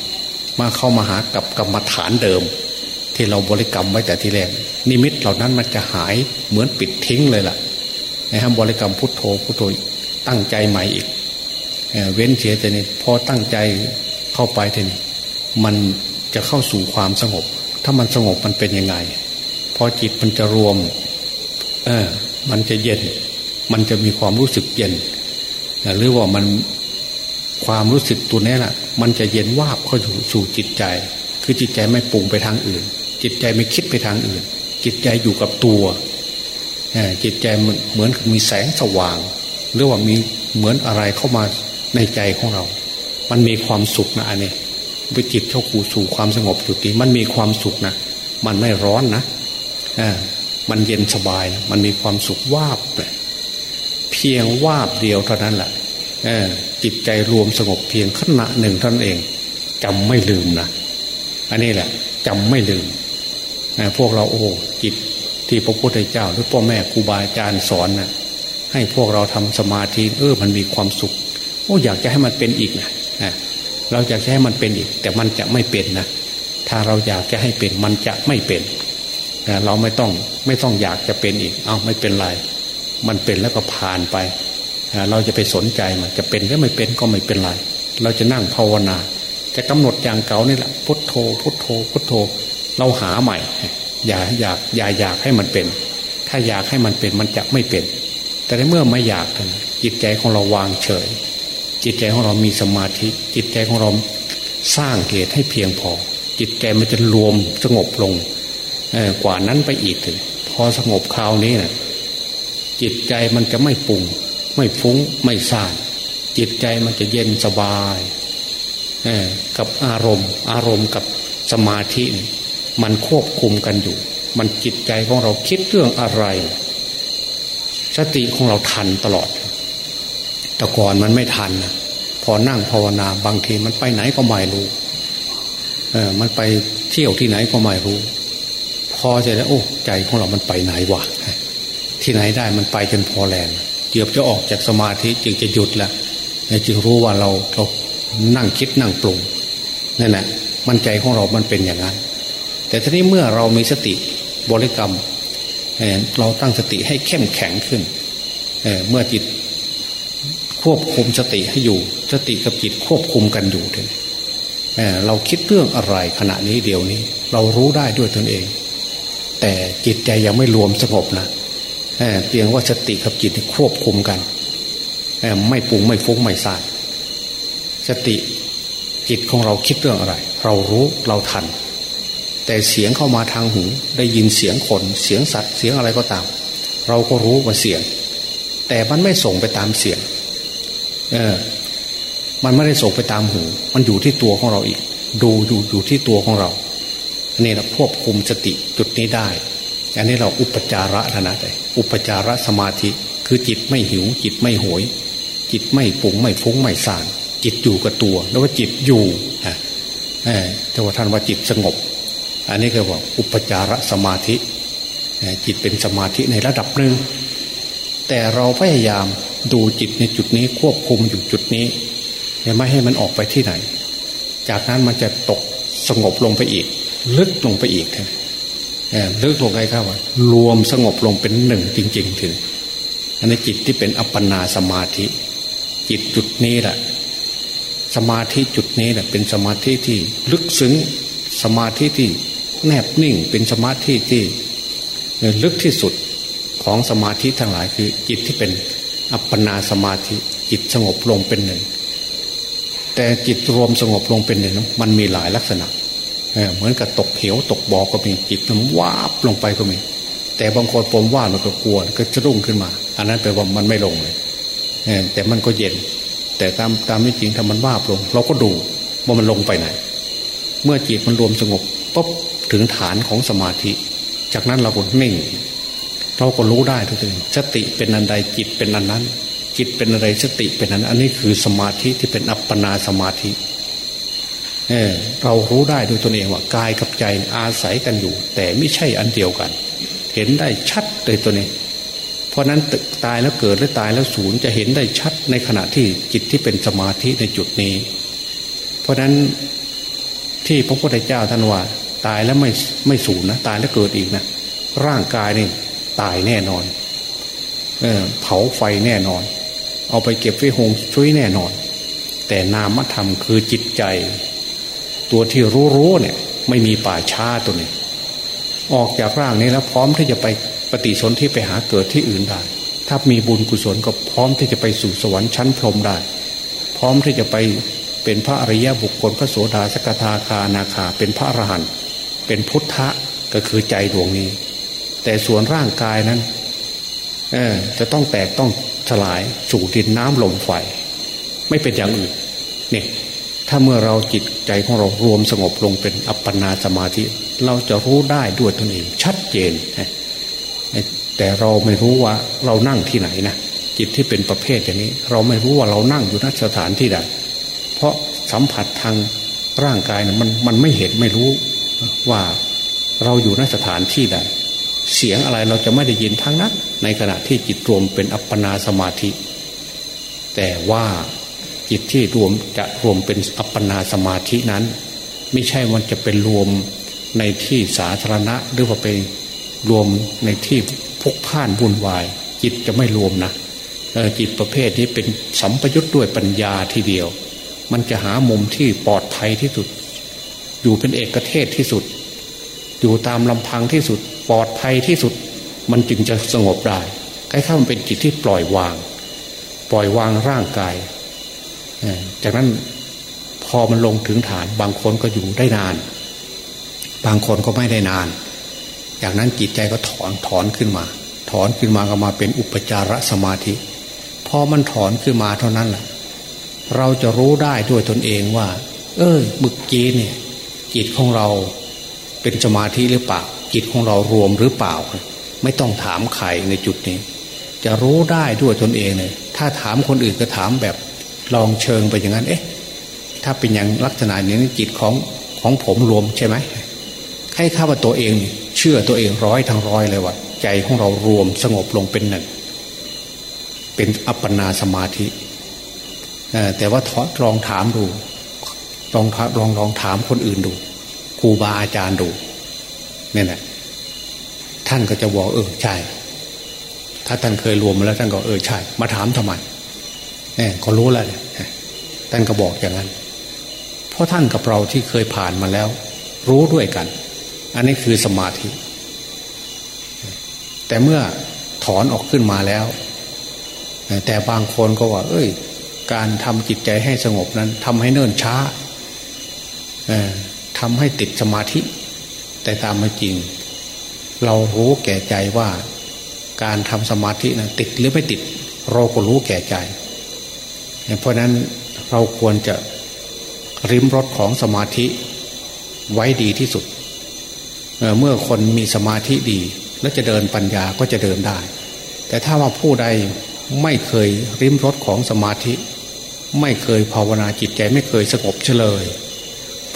มาเข้ามาหากับกรรมฐานเดิม ที่เราบริกรรมไว้แต่ทีแรกนิมิตเหล่านั้นมันจะหายเหมือนปิดทิ้งเลยล่ะนะครับบริกรรมพุทโธพุทโธตั้งใจใหม่อีกเว้นเสียแต่นี่พอตั้งใจเข้าไปทีนี้มันจะเข้าสู่ความสงบ ถ้ามันสงบมันเป็นยังไง พอจิตมันจะรวม เออ มันจะเย็น มันจะมีความรู้สึกเย็น หรือว่ามันความรู้สึกตัวนี้แหละมันจะเย็นวาบเข้าสู่จิตใจ คือจิตใจไม่ปุ่งไปทางอื่น จิตใจไม่คิดไปทางอื่น จิตใจอยู่กับตัวจิตใจเหมือนมีแสงสว่าง หรือว่ามีเหมือนอะไรเข้ามาในใจของเรา มันมีความสุขนะอันนี้ ไปจิตเข้าคูสู่ความสงบจุดนี้มันมีความสุขนะมันไม่ร้อนนะอ่ามันเย็นสบายนะมันมีความสุขวาบเลยเพียงวาบเดียวเท่านั้นแหละจิตใจรวมสงบเพียงขณะหนึ่งท่านเองจำไม่ลืมนะอันนี้แหละจำไม่ลืมพวกเราโอ้จิตที่พระพุทธเจ้า หรือพ่อแม่ครูบาอาจารย์สอนนะ่ะให้พวกเราทำสมาธิเออมันมีความสุข โอ้อยากจะให้มันเป็นอีกนะ เราอยากจะให้มันเป็นอีก แต่มันจะไม่เป็นนะถ้าเราอยากจะให้เป็นมันจะไม่เป็นเราไม่ต้องไม่ต้องอยากจะเป็นอีก เอาไม่เป็นไรมันเป็นแล้วก็ผ่านไปเราจะไปสนใจมันจะเป็นหรือไม่เป็นก็ไม่เป็นไร เราจะนั่งภาวนา จะกำหนดอย่างเก่านี่แหละพุทโธ พุทโธ พุทโธ เราหาใหม่ อย่าอยากอย่าอยากให้มันเป็น ถ้าอยากให้มันเป็นมันจะไม่เป็น แต่ในเมื่อไม่อยากจิตใจของเราวางเฉย จิตใจของเรามีสมาธิ จิตใจของเราสร้างเหตุให้เพียงพอ จิตใจมันจะรวมสงบลงกว่านั้นไปอีกถึง พอสงบคราวนี้นะจิตใจมันจะไม่ปุงไม่ฟุ้งไม่ซ่านจิตใจมันจะเย็นสบายกับอารมณ์ อารมณ์กับสมาธิ มันควบคุมกันอยู่ มันจิตใจของเราคิดเรื่องอะไร สติของเราทันตลอด แต่ก่อนมันไม่ทันพอนั่งภาวนาบางทีมันไปไหนก็ไม่รู้เออมันไปเที่ยวที่ไหนก็ไม่รู้ พอจะแล้วโอ้ใจของเรามันไปไหนวะที่ไหนได้มันไปจนพอแรงเกือบจะออกจากสมาธิจึงจะหยุดละจึงรู้ว่าเราเรานั่งคิดนั่งปรุงนั่นแหละมันใจของเรามันเป็นอย่างนั้น แต่ทีนี้เมื่อเรามีสติบริกรรม เราตั้งสติให้เข้มแข็งขึ้นเมื่อจิต ควบคุมสติให้อยู่ สติกับจิตควบคุมกันอยู่เลยเราคิดเรื่องอะไรขณะนี้เดี๋ยวนี้ เรารู้ได้ด้วยตนเอง แต่จิตใจยังไม่รวมสงบนะเพียงว่าสติกับจิตควบคุมกันไม่ปุงไม่ฟุ้งไม่ซ่านสติจิตของเราคิดเรื่องอะไร เรารู้เราทัน แต่เสียงเข้ามาทางหู ได้ยินเสียงคน เสียงสัตว์ เสียงอะไรก็ตาม เราก็รู้ว่าเสียง แต่มันไม่ส่งไปตามเสียง เออ มันไม่ได้ส่งไปตามหู มันอยู่ที่ตัวของเราอีก ดูอยู่อยู่ที่ตัวของเราเนี่เราควบคุมสติจุดนี้ได้ อันนี้เราอุปจาระนะเลยอุปจาระสมาธิ คือจิตไม่หิว จิตไม่หวยจิตไม่ปุงไม่ฟุ้งไม่สานจิตอยู่กับตัว แล้วว่าจิตอยู่ฮะแต่ว่าท่านว่าจิตสงบ อันนี้ก็บอกอุปจาระสมาธิจิตเป็นสมาธิในระดับหนึ่งแต่เราพยายาม ดูจิตในจุดนี้ควบคุมอยู่จุดนี้ไม่ให้มันออกไปที่ไหน จากนั้นมันจะตกสงบลงไปอีก ลึกลงไปอีกลึกลงไปครับว่ารวมสงบลงเป็นหนึ่งจริง ๆ ถึงอันนี้จิตที่เป็นอัปปนาสมาธิ จิตจุดนี้แหละสมาธิจุดนี้แหละเป็นสมาธิที่ลึกซึ้งสมาธิที่แนบนิ่งเป็นสมาธิที่ลึกที่สุดของสมาธิทั้งหลายคือจิตที่เป็น อัปปนาสมาธิจิตสงบลงเป็นหนึ่ง แต่จิตรวมสงบลงเป็นหนึ่งมันมีหลายลักษณะเหมือนกับตกเหวตกบ่อก็มีจิตมันวาบลงไปก็มี แต่บางคนปมว่ามันก็กลัวก็จะรุ่งขึ้นมา อันนั้นแปลว่ามันไม่ลงเลยแต่มันก็เย็น แต่ตามตามไม่จริงถ้ามันวาบลง เราก็ดูว่ามันลงไปไหน เมื่อจิตมันรวมสงบปุ๊บถึงฐานของสมาธิ จากนั้นเราก็นิ่ง เราก็รู้ได้ทุกทีสติเป็นอันใดจิตเป็นอันนั้น จิตเป็นอะไรสติเป็นอันอันนี้คือสมาธิที่เป็นอัปปนาสมาธิเเรารู้ได้ด้วยตนเองว่ากายกับใจอาศัยกันอยู่ แต่ไม่ใช่อันเดียวกัน เห็นได้ชัดเลยตัวนี้เพราะนั้นตายแล้วเกิดและตายแล้วสูญจะเห็นได้ชัดในขณะที่จิตที่เป็นสมาธิในจุดนี้ เพราะนั้นที่พระพุทธเจ้าท่านว่า ตายแล้วไม่ไม่สูญนะตายแล้วเกิดอีกนะร่างกายนี่ ตายแน่นอน เออเผาไฟแน่นอน เอาไปเก็บไว้หงช่วยแน่นอน แต่นามธรรมคือจิตใจ ตัวที่รู้รู้เนี่ย ไม่มีป่าช้าตัวนี้ ออกจากร่างนี้แล้วพร้อมที่จะไปปฏิสนธิไปหาเกิดที่อื่นได้ ถ้ามีบุญกุศลก็พร้อมที่จะไปสู่สวรรค์ชั้นพรหมได้ พร้อมที่จะไปเป็นพระอริยบุคคลพระโสดาสกทาคานาคาเป็นพระอรหันต์เป็นพุทธะก็คือใจดวงนี้ แต่ส่วนร่างกายนั้นจะต้องแตกต้องสลายสู่ดินน้ำลมไฟไม่เป็นอย่างอื่นเนี่ยถ้าเมื่อเราจิตใจของเรารวมสงบลงเป็นอัปปนาสมาธิ เราจะรู้ได้ด้วยตนเองชัดเจน แต่เราไม่รู้ว่าเรานั่งที่ไหนนะจิตที่เป็นประเภทอย่างนี้ เราไม่รู้ว่าเรานั่งอยู่ณสถานที่ใดเพราะสัมผัสทางร่างกายนะมันมันไม่เห็นไม่รู้ว่าเราอยู่ณสถานที่ใด เสียงอะไรเราจะไม่ได้ยินทั้งนั้น ในขณะที่จิตรวมเป็นอัปปนาสมาธิ แต่ว่าจิตที่รวมจะรวมเป็นอัปปนาสมาธินั้น ไม่ใช่มันจะเป็นรวมในที่สาธารณะหรือว่าไปรวมในที่พกพ่านวุ่นวาย จิตจะไม่รวมนะจิตประเภทนี้เป็นสัมปยุทธ์ด้วยปัญญาทีเดียว มันจะหามุมที่ปลอดภัยที่สุด อยู่เป็นเอกเทศที่สุด อยู่ตามลำพังที่สุด ปลอดภัยที่สุดมันจึงจะสงบได้ใกล้ข้ามันเป็นจิตที่ปล่อยวาง ปล่อยวางร่างกาย จากนั้นพอมันลงถึงฐาน บางคนก็อยู่ได้นาน บางคนก็ไม่ได้นาน จากนั้นจิตใจก็ถอนถอนขึ้นมา ถอนขึ้นมาก็มาเป็นอุปจารสมาธิ พอมันถอนขึ้นมาเท่านั้นแหละเราจะรู้ได้ด้วยตนเองว่า เออเมื่อกี้เนี่ย จิตของเราเป็นสมาธิหรือเปล่า จิตของเรารวมหรือเปล่า ไม่ต้องถามใครในจุดนี้ จะรู้ได้ด้วยตนเองเลยถ้าถามคนอื่นก็ถามแบบลองเชิงไปอย่างนั้นเอ๊ะ ถ้าเป็นอย่างลักษณะนี้จิตของของผมรวมใช่ไหมให้ข้าว่าตัวเองเชื่อตัวเองร้อยทั้งร้อยเลยว่าใจของเรารวมสงบลงเป็นหนึ่ง เป็นอัปปนาสมาธิแต่ว่าทอดลองถามดูลองลองลองถามคนอื่นดูครูบาอาจารย์ดู นี่ยแหละท่านก็จะบอกเออใช่ ถ้าท่านเคยรวมมาแล้วท่านก็เออใช่ มาถามทำไมเนี่ยก็รู้แล้วท่านก็บอกอย่างนั้น เพราะท่านกับเราที่เคยผ่านมาแล้ว รู้ด้วยกัน อันนี้คือสมาธิ แต่เมื่อถอนออกขึ้นมาแล้ว แต่บางคนก็ว่า เอ้ย การทำจิตใจให้สงบนั้นทำให้เนิ่นช้าทำให้ติดสมาธิ แต่ตามไม่จริง เรารู้แก่ใจว่า การทำสมาธินะติดหรือไม่ติด เราก็รู้แก่ใจ เพราะนั้นเราควรจะริมรถของสมาธิไว้ดีที่สุด เมื่อคนมีสมาธิดี แล้วจะเดินปัญญาก็จะเดินได้ แต่ถ้าว่าผู้ใดไม่เคยริมรถของสมาธิ ไม่เคยภาวนาจิตใจไม่เคยสงบเฉลย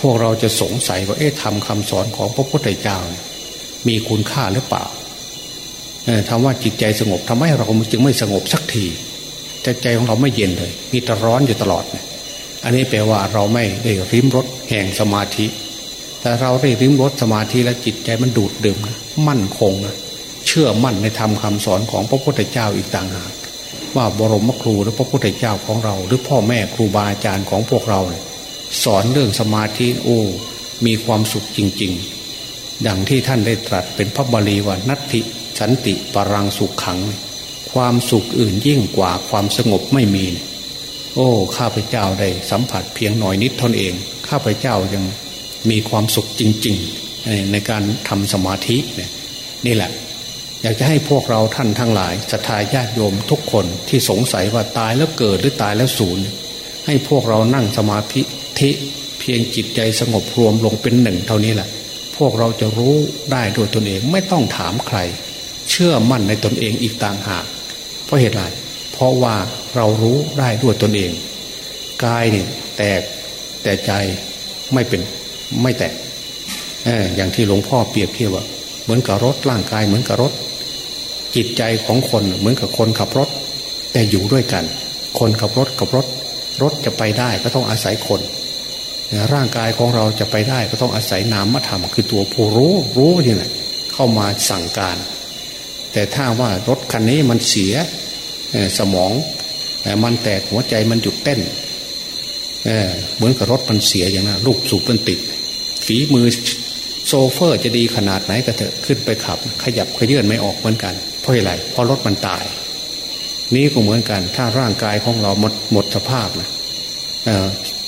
พวกเราจะสงสัยว่าเอ๊ะทำคำสอนของพระพุทธเจ้ามีคุณค่าหรือเปล่าทำว่าจิตใจสงบทำไมเราจึงไม่สงบสักทีแต่ใจของเราไม่เย็นเลย มีแต่ร้อนอยู่ตลอดเนี่ยอันนี้แปลว่าเราไม่ได้ริมรถแห่งสมาธิ แต่เราได้ริมรถสมาธิแล้วจิตใจมันดูดดื่มนะมั่นคงนะเชื่อมั่นในธรรมคาสอนของพระพุทธเจ้าอีกต่างหากว่าบรมครูหรือพระพุทธเจ้าของเรา หรือพ่อแม่ครูบาอาจารย์ของพวกเราเนี่ย สอนเรื่องสมาธิโอ้มีความสุขจริง ๆ ดังที่ท่านได้ตรัสเป็นพระบาลีว่านัตติสันติปรังสุขขัง ความสุขอื่นยิ่งกว่าความสงบไม่มี โอ้ ข้าพเจ้าได้สัมผัสเพียงหน่อยนิดทนเอง ข้าพเจ้ายังมีความสุขจริง ๆ ในการทำสมาธินี่ยนี่แหละ อยากจะให้พวกเราท่านทั้งหลายศรัทธาญาติโยมทุกคนที่สงสัยว่าตายแล้วเกิดหรือตายแล้วสูญให้พวกเรานั่งสมาธิ เพียงจิตใจสงบรวมลงเป็นหนึ่งเท่านี้แหละ พวกเราจะรู้ได้โดยตนเองไม่ต้องถามใคร เชื่อมั่นในตนเองอีกต่างหาก เพราะเหตุไรเพราะว่าเรารู้ได้ด้วยตนเอง กายเนี่ยแตกแต่ใจไม่เป็นไม่แตกอย่างที่หลวงพ่อเปรียบเทียบว่า เหมือนกับรถร่างกายเหมือนกับรถ จิตใจของคนเหมือนกับคนขับรถ แต่อยู่ด้วยกัน คนขับรถกับรถ รถจะไปได้ก็ต้องอาศัยคน ร่างกายของเราจะไปได้ก็ต้องอาศัยนามธรรมคือตัวผู้รู้รู้ยังไงเข้ามาสั่งการ แต่ถ้าว่ารถคันนี้มันเสียสมองมันแตกหัวใจมันหยุดเต้นเเหมือนกับรถมันเสียอย่างนั้นลูกสูบมันติด ฝีมือโซเฟอร์จะดีขนาดไหนก็เถอะขึ้นไปขับ ขยับขยื่นไม่ออกเหมือนกัน เพราะอะไรเพราะรถมันตาย นี้ก็เหมือนกัน ถ้าร่างกายของเราหมดหมดสภาพนะ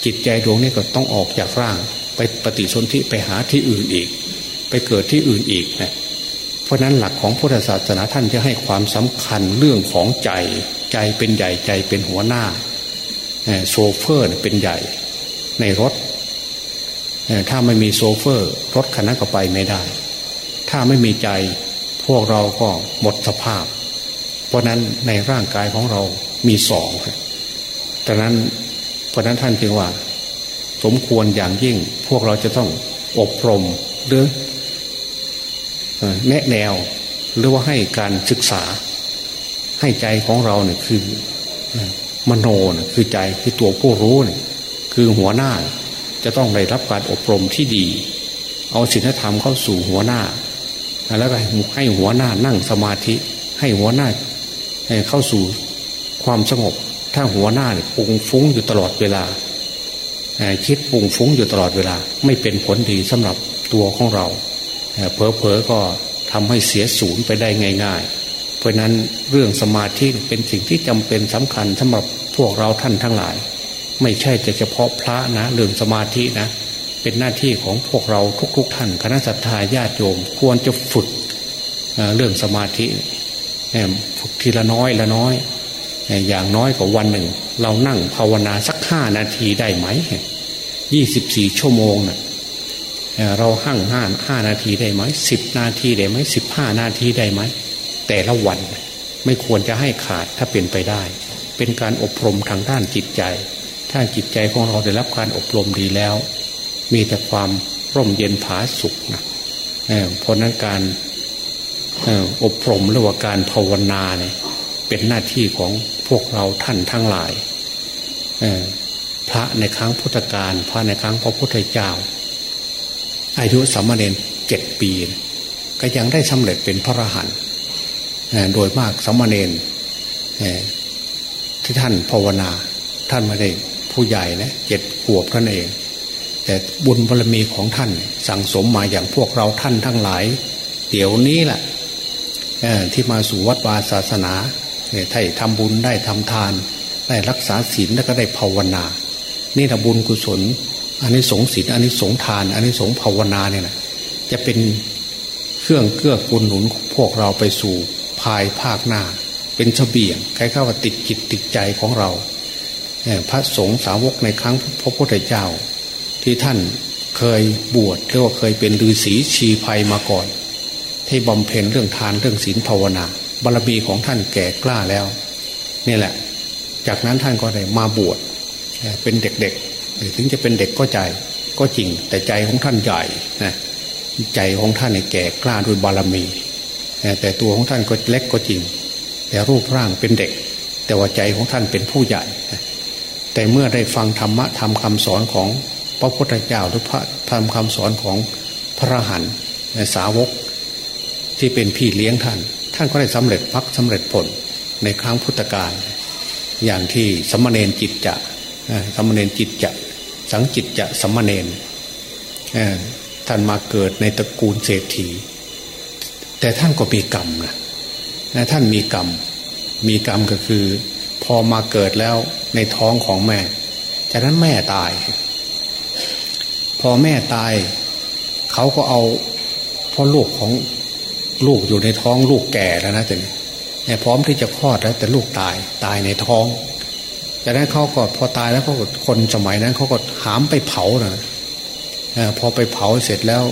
จิตใจดวงนี้ก็ต้องออกจากร่าง ไปปฏิสนธิไปหาที่อื่นอีก ไปเกิดที่อื่นอีกนะเพราะนั้นหลักของพุทธศาสนาท่านจะให้ความสำคัญเรื่องของใจใจเป็นใหญ่ใจเป็นหัวหน้าโซเฟอร์เป็นใหญ่ในรถ ถ้าไม่มีโซเฟอร์ รถคันนั้นก็ไปไม่ได้ ถ้าไม่มีใจพวกเราก็หมดสภาพ เพราะนั้นในร่างกายของเรามีสองดังนั้น เพราะนั้นท่านจึงว่า สมควรอย่างยิ่ง พวกเราจะต้องอบรมหรือแนะแนวหรือว่าให้การศึกษา ให้ใจของเราเนี่ยคือ มโนนะคือใจคือตัวผู้รู้เนี่ยคือหัวหน้าจะต้องได้รับการอบรมที่ดี เอาศีลธรรมเข้าสู่หัวหน้า แล้วก็ให้หัวหน้านั่งสมาธิ ให้หัวหน้าเข้าสู่ความสงบ ถ้าหัวหน้าเนี่ยปุงฟุ้งอยู่ตลอดเวลาคิดปุงฟุ้งอยู่ตลอดเวลา ไม่เป็นผลดีสำหรับตัวของเราเพอๆก็ทำให้เสียศูนย์ไปได้ง่าย ๆ เพราะนั้นเรื่องสมาธิเป็นสิ่งที่จำเป็นสำคัญสำหรับพวกเราท่านทั้งหลาย ไม่ใช่จะเฉพาะพระนะเรื่องสมาธินะ เป็นหน้าที่ของพวกเราทุก ๆทท่านคณะสัตยาญาติโยมควรจะฝึกเรื่องสมาธิฝึกทีละน้อยละน้อย อย่างน้อยกว่าวันหนึ่ง เรานั่งภาวนาสักห้านาทีได้ไหมยี่สิบสี่ชั่วโมงนะ่ะเราหั่งห้าห้านาทีได้ไหมสิบนาทีได้ไหมสิบห้านาทีได้ไหม แต่ละวันไม่ควรจะให้ขาดถ้าเป็นไปได้ เป็นการอบรมทางด้านจิตใจ ถ้าจิตใจของเราได้รับการอบรมดีแล้ว มีแต่ความร่มเย็นผาสุขนะเพราะนั้นการอบรมหรือว่าการภาวนาเนี่ย เป็นหน้าที่ของพวกเราท่านทั้งหลายพระในครั้งพุทธกาลพระในครั้งพระพุทธเจ้า อายุสามเณรเจ็ดปี ก็ยังได้สำเร็จเป็นพระอรหันต์โดยมากสมเณรที่ท่านภาวนาท่านไม่ได้ผู้ใหญ่นะเจ็ดขวบท่านเอง แต่บุญบารมีของท่านสั่งสมมาอย่างพวกเราท่านทั้งหลาย เดี๋ยวนี้แหละที่มาสู่วัดวาศาสนา ได้ทำบุญได้ทำทาน ได้รักษาศีลแล้วก็ได้ภาวนา นี่ถ้าบุญกุศลอันนี้สงศีลอันนี้สงทาน อันนี้สงภาวนาเนี่ยนะจะเป็นเครื่องเกื้อกูลหนุนพวกเราไปสู่ภายภาคหน้า เป็นเสบียงใครเข้าว่าติดจิตติดใจของเราพระสงฆ์สาวกในครั้งพระพุทธเจ้า ที่ท่านเคยบวชหรือว่าเคยเป็นฤาษีชีภัยมาก่อน ที่บำเพ็ญเรื่องทานเรื่องศีลภาวนา บารมีของท่านแก่กล้าแล้ว นี่แหละ จากนั้นท่านก็ได้มาบวชเป็นเด็กๆ ถึงจะเป็นเด็กก็ใจก็จริง แต่ใจของท่านใหญ่นะใจของท่านเนี่ยแก่กล้าด้วยบารมี แต่ตัวของท่านก็เล็กก็จริง แต่รูปร่างเป็นเด็ก แต่ว่าใจของท่านเป็นผู้ใหญ่ แต่เมื่อได้ฟังธรรมะทำคำสอนของพระพุทธเจ้าหรือพระธรรมคำสอนของพระหันสาวกที่เป็นพี่เลี้ยงท่านานก็ได้สำเร็จพักสำเร็จผลในครั้งพุทธกาลอย่างที่สมณเณรจิตจะสมณเณรจิตจะสังจิตจะสมณเณรท่านมาเกิดในตระกูลเศรษฐี แต่ท่านก็มีกรรมนะท่านมีกรรม มีกรรมก็คือ พอมาเกิดแล้วในท้องของแม่ จากนั้นแม่ตาย พอแม่ตาย เขาก็เอาพ่อลูกของ ลูกอยู่ในท้องลูกแก่แล้วนะแต่เนี่ยพร้อมที่จะคลอดแล้ว แต่ลูกตายตายในท้องจากนั้นเขาก็พอตายแล้วเขาก็คนสมัยนั้นเขาก็หามไปเผานะพอไปเผาเสร็จแล้ว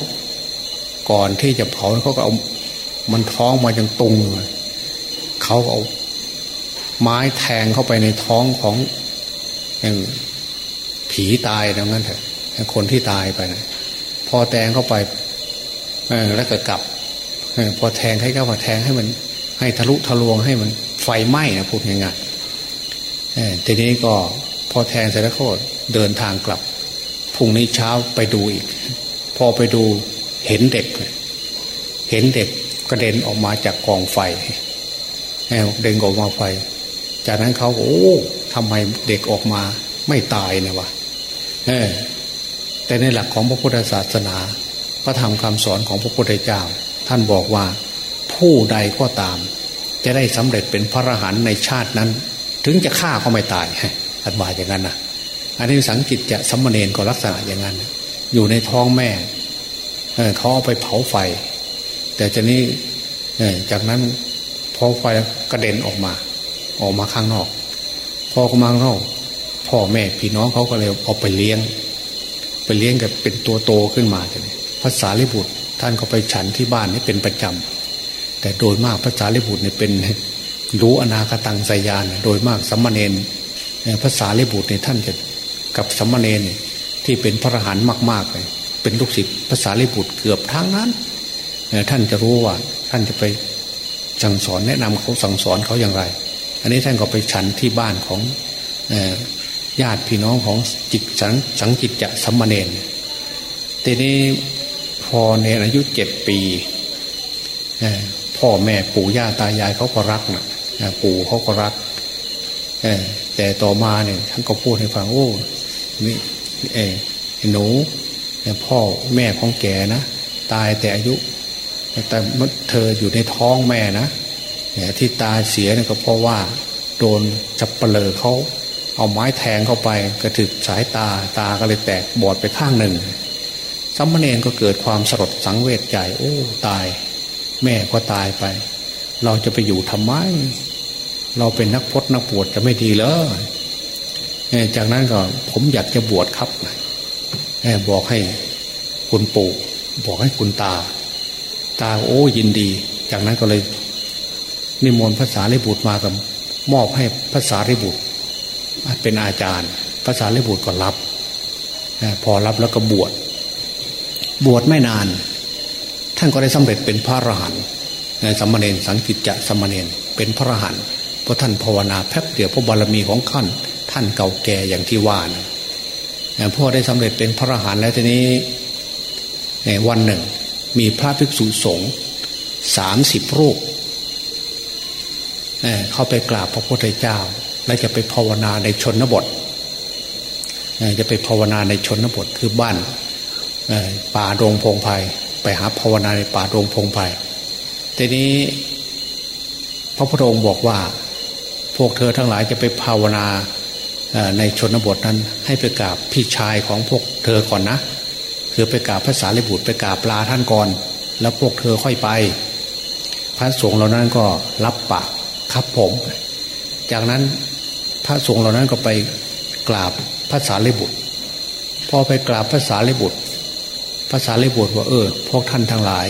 ก่อนที่จะเผาเขาก็เอามันท้องมาจังตุงเขาเอาไม้แทงเข้าไปในท้องของอย่างผีตายดังนั้นเถอะคนที่ตายไปนะพอแทงเข้าไปแล้วก็กลับ พอแทงให้เข้ามาแทงให้มัน ให้ทะลุทะลวงให้มันไฟไหม้นะพูดง่ายๆทีนี้ก็พอแทงเสร็จแล้วก็เดินทางกลับพรุ่งนี้เช้าไปดูอีก พอไปดูเห็นเด็ก เห็นเด็กกระเด็นออกมาจากกองไฟเด็นออกมาไฟ จากนั้นเขาโอ้ทำไมเด็กออกมาไม่ตายเนี่ยวะแต่ในหลักของพระพุทธศาสนา พระธรรมคำสอนของพระพุทธเจ้า ท่านบอกว่า ผู้ใดก็ตาม จะได้สำเร็จเป็นพระอรหันต์ในชาตินั้น ถึงจะฆ่าก็ไม่ตายท่านว่าอย่างนั้นนะอันนี้สังกิตจะสัมมเนนก็ลักษณะอย่างนั้น อยู่ในท้องแม่เขาเอาไปเผาไฟ แต่จะนี้จากนั้นพอไฟกระเด็นออกมา ออกมาข้างนอก พอมาข้างนอกพ่อแม่พี่น้องเขาก็เลยเอาไปเลี้ยง ไปเลี้ยงกับเป็นตัวโตขึ้นมาเลยภาษาลิบุตร ท่านก็ไปฉันที่บ้านนี่เป็นประจำแต่โดยมากภาษาลิบุตรเนี่ยเป็นรู้อนาคตังสยานโดยมากสัมมาเนนภาษาลิบุตรเนี่ยท่านจะกับสัมมาเนนที่เป็นพระอรหันต์มากๆเลยเป็นลูกศิษย์ภาษาลิบุตรเกือบทั้งนั้นท่านจะรู้ว่าท่านจะไปสั่งสอนแนะนำเขาสั่งสอนเขาอย่างไร อันนี้ท่านก็ไปฉันที่บ้านของญาติพี่น้องของจิตสังสังจิตจะสัมมาเนนทีนี้ พอเนรอายุเจ็ดปีพ่อแม่ปู่ย่าตายายเขาก็รักนะปู่เขาก็รักแต่ต่อมาเนี่ยท่านก็พูดให้ฟังโอ้นี่เอหนูพ่อแม่ของแกนะตายแต่อายุ แต่เธออยู่ในท้องแม่นะที่ตาเสียเนี่ยก็เพราะว่า โดนจับเปลือเขาเอาไม้แทงเข้าไปกระถึกสายตาตาก็เลยแตกบอดไปข้างหนึ่ง สัมมาเนนก็เกิดความสลดสังเวชใจ โอ้ตาย แม่ก็ตายไป เราจะไปอยู่ทำไม เราเป็นนักพจนักบวชจะไม่ดีเลยจากนั้นก็ผมอยากจะบวชครับบอกให้คุณปู่บอกให้คุณตา ตาโอ้ยินดี จากนั้นก็เลย นิมนต์ภาษาลิบุตรมากับมอบให้ภาษาลิบุตรเป็นอาจารย์ภาษาลิบุตรก็รับพอรับแล้วก็บวช บวชไม่นาน ท่านก็ได้สำเร็จเป็นพระอรหันต์ในสัมมาเนสังกิจจะสัมมาเนนเป็นพระอรหันต์เพราะท่านภาวนาแป๊บเดียวพระบารมีของท่านท่านเก่าแก่อย่างที่ว่านะพ่อได้สำเร็จเป็นพระอรหันต์แล้วทีนี้วันหนึ่ง มีพระภิกษุสงฆ์สามสิบรูปเข้าไปกราบพระพุทธเจ้า และจะไปภาวนาในชนบทจะไปภาวนาในชนบทคือบ้าน ป่าดงพงไพ่ไปหาภาวนาในป่าดงพงไพ่ทีนี้พระพุทธองค์บอกว่า พวกเธอทั้งหลายจะไปภาวนาในชนบทนั้น ให้ไปกราบพี่ชายของพวกเธอก่อนนะ คือไปกราบพระสารีบุตรไปกราบปลาท่านก่อน แล้วพวกเธอค่อยไป พระสงฆ์เหล่านั้นก็รับปากครับผม จากนั้นพระสงฆ์เหล่านั้นก็ไปกราบพระสารีบุตรพอไปกราบพระสารีบุตร ภาษาลิบุตรว่าเออพวกท่านทั้งหลาย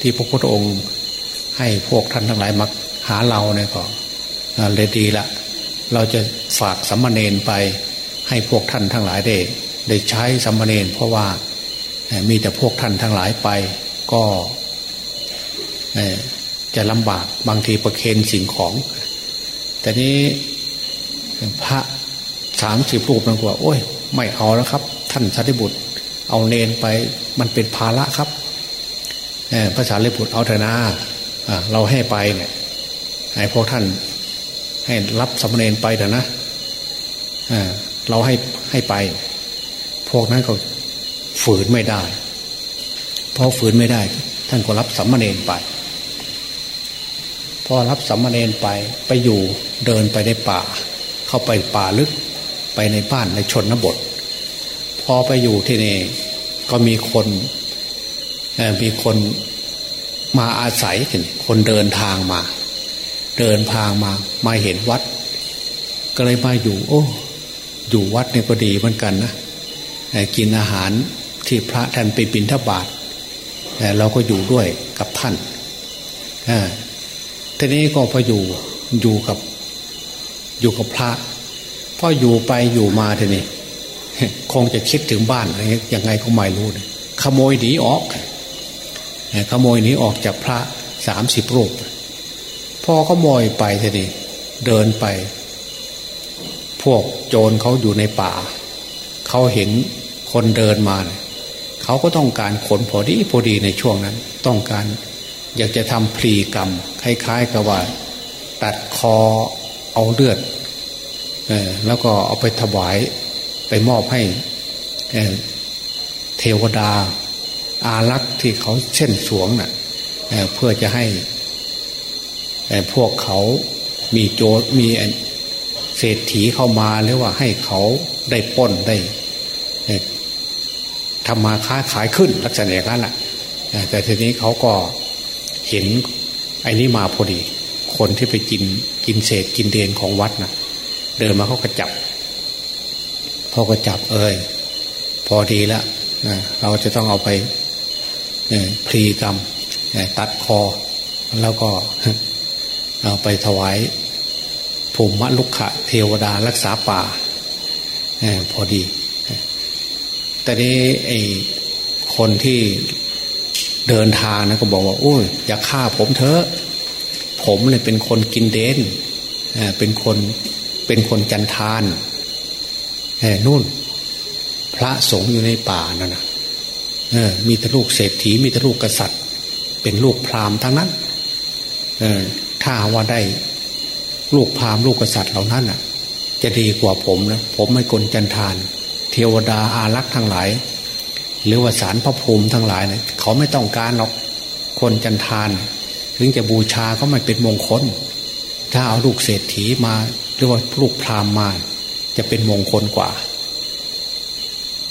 ที่พระพุทธองค์ ให้พวกท่านทั้งหลายมาหาเราเนี่ยก็เลยดีละเราจะฝากสัมมาเนนไป ให้พวกท่านทั้งหลายได้ได้ใช้สัมมาเนนเพราะว่ามีแต่พวกท่านทั้งหลายไป ก็จะลำบากบางทีประเคนสิ่งของ แต่นี้พระสามสิบรูปนั่นกว่า โอ้ย ไม่เอาแล้วครับ ท่านสารีบุตร เอาเนนไป มันเป็นภาระครับภาษาลิบุตรเอาเถอะนาเราให้ไปเนี่ยให้พวกท่าน ให้รับสมณเณรไปเถอะนะเราให้ให้ไป พวกนั้นก็ฝืนไม่ได้พอฝืนไม่ได้ ท่านก็รับสัมมาเนนไป พอรับสัมมาเนนไปไปอยู่เดินไปในป่า เข้าไปป่าลึกไปในบ้านในชนบท พอไปอยู่ที่นี่ ก็มีคนมีคนมาอาศัยคนเดินทางมา เดินทางมามาเห็นวัด ก็เลยมาอยู่ โอ้ อยู่วัดเนี่ยก็ดีเหมือนกันนะกินอาหารที่พระท่านไปบิณฑบาตเราก็อยู่ด้วยกับท่านทีนี้ก็พออยู่อยู่กับ อยู่กับพระพออยู่ไปอยู่มาทีนี้ คงจะคิดถึงบ้านอะไรยังไงก็ไม่รู้เลยขโมยหนีออกขโมยหนีออกจากพระสามสิบรูปพอขโมยไปทีนี้เดินไป พวกโจรเขาอยู่ในป่า เขาเห็นคนเดินมาเเขาก็ต้องการขนพอดีพอดีในช่วงนั้น ต้องการอยากจะทำพลีกรรม คล้ายๆกับว่าตัดคอเอาเลือดอแล้วก็เอาไปถวาย ไปมอบให้เทวดาอารักษ์ที่เขาเช่นสวงนะ่ะเเพื่อจะให้พวกเขามีโจทมีเศรษฐีเข้ามาหรือว่าให้เขาได้ป้นได้ทำมาค้าขายขึ้นลักษณะอย่างนั้นแหละแต่ทีนี้เขาก็เห็นไอ้นี้มาพอดี คนที่ไปกินกินเศษกินเดนของวัดนะเดินมาเขาก็จับ พอก็จับเอ้ยพอดีแล้วเราจะต้องเอาไปพลีกรรมตัดคอ แล้วก็เอาไปถวายภูมิลุกขะเทวดารักษาป่าพอดี แต่นี้ไอ้คนที่เดินทางนะก็บอกว่าโอ้ยอย่าฆ่าผมเถอะ ผมเลยเป็นคนกินเดนเป็นคนเป็นคนจันทาน นู่น พระสงฆ์อยู่ในป่านั่นนะมีแต่ลูกเศรษฐีมีแต่ลูกกษัตริย์ เป็นลูกพราหมณ์ทั้งนั้นถ้าว่าได้ลูกพราหมณ์ลูกกษัตริย์เหล่านั้นอะ จะดีกว่าผมนะผมไม่กลจันทาน เทวดาอารักษ์ทั้งหลาย หรือว่าสารพระภูมิทั้งหลายเนี่ยเขาไม่ต้องการหรอกคนจันทาน ถึงจะบูชาเขาไม่เป็นมงคล ถ้าเอาลูกเศรษฐีมา หรือว่าลูกพราหมณ์มา จะเป็นมงคลกว่า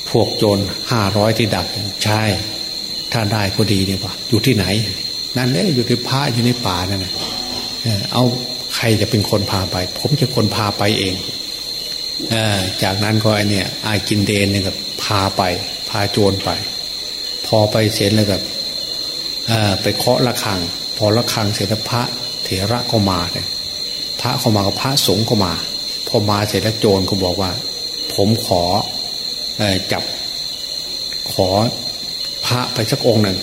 พวกโจรห้าร้อยที่ดักใช่ถ้าได้ก็ดีเนี่ยว่า อยู่ที่ไหน นั่นเนี่ยอยู่ในพระอยู่ในป่านั่นนะเอาใครจะเป็นคนพาไป ผมจะคนพาไปเองจากนั้นก็ไอเนี่ยไอกินเดนเนี่ยก็พาไป พาโจรไป พอไปเสร็จแล้วแบบไปเคาะระฆัง พอระฆังเสร็จแล้วพระเถระก็มาเนี่ยพระเข้ามากับพระสงฆ์ก็มา อมาเสร็จแล้วโจรก็บอกว่า ผมขอจับขอพระไปสักองค์หนึ่ง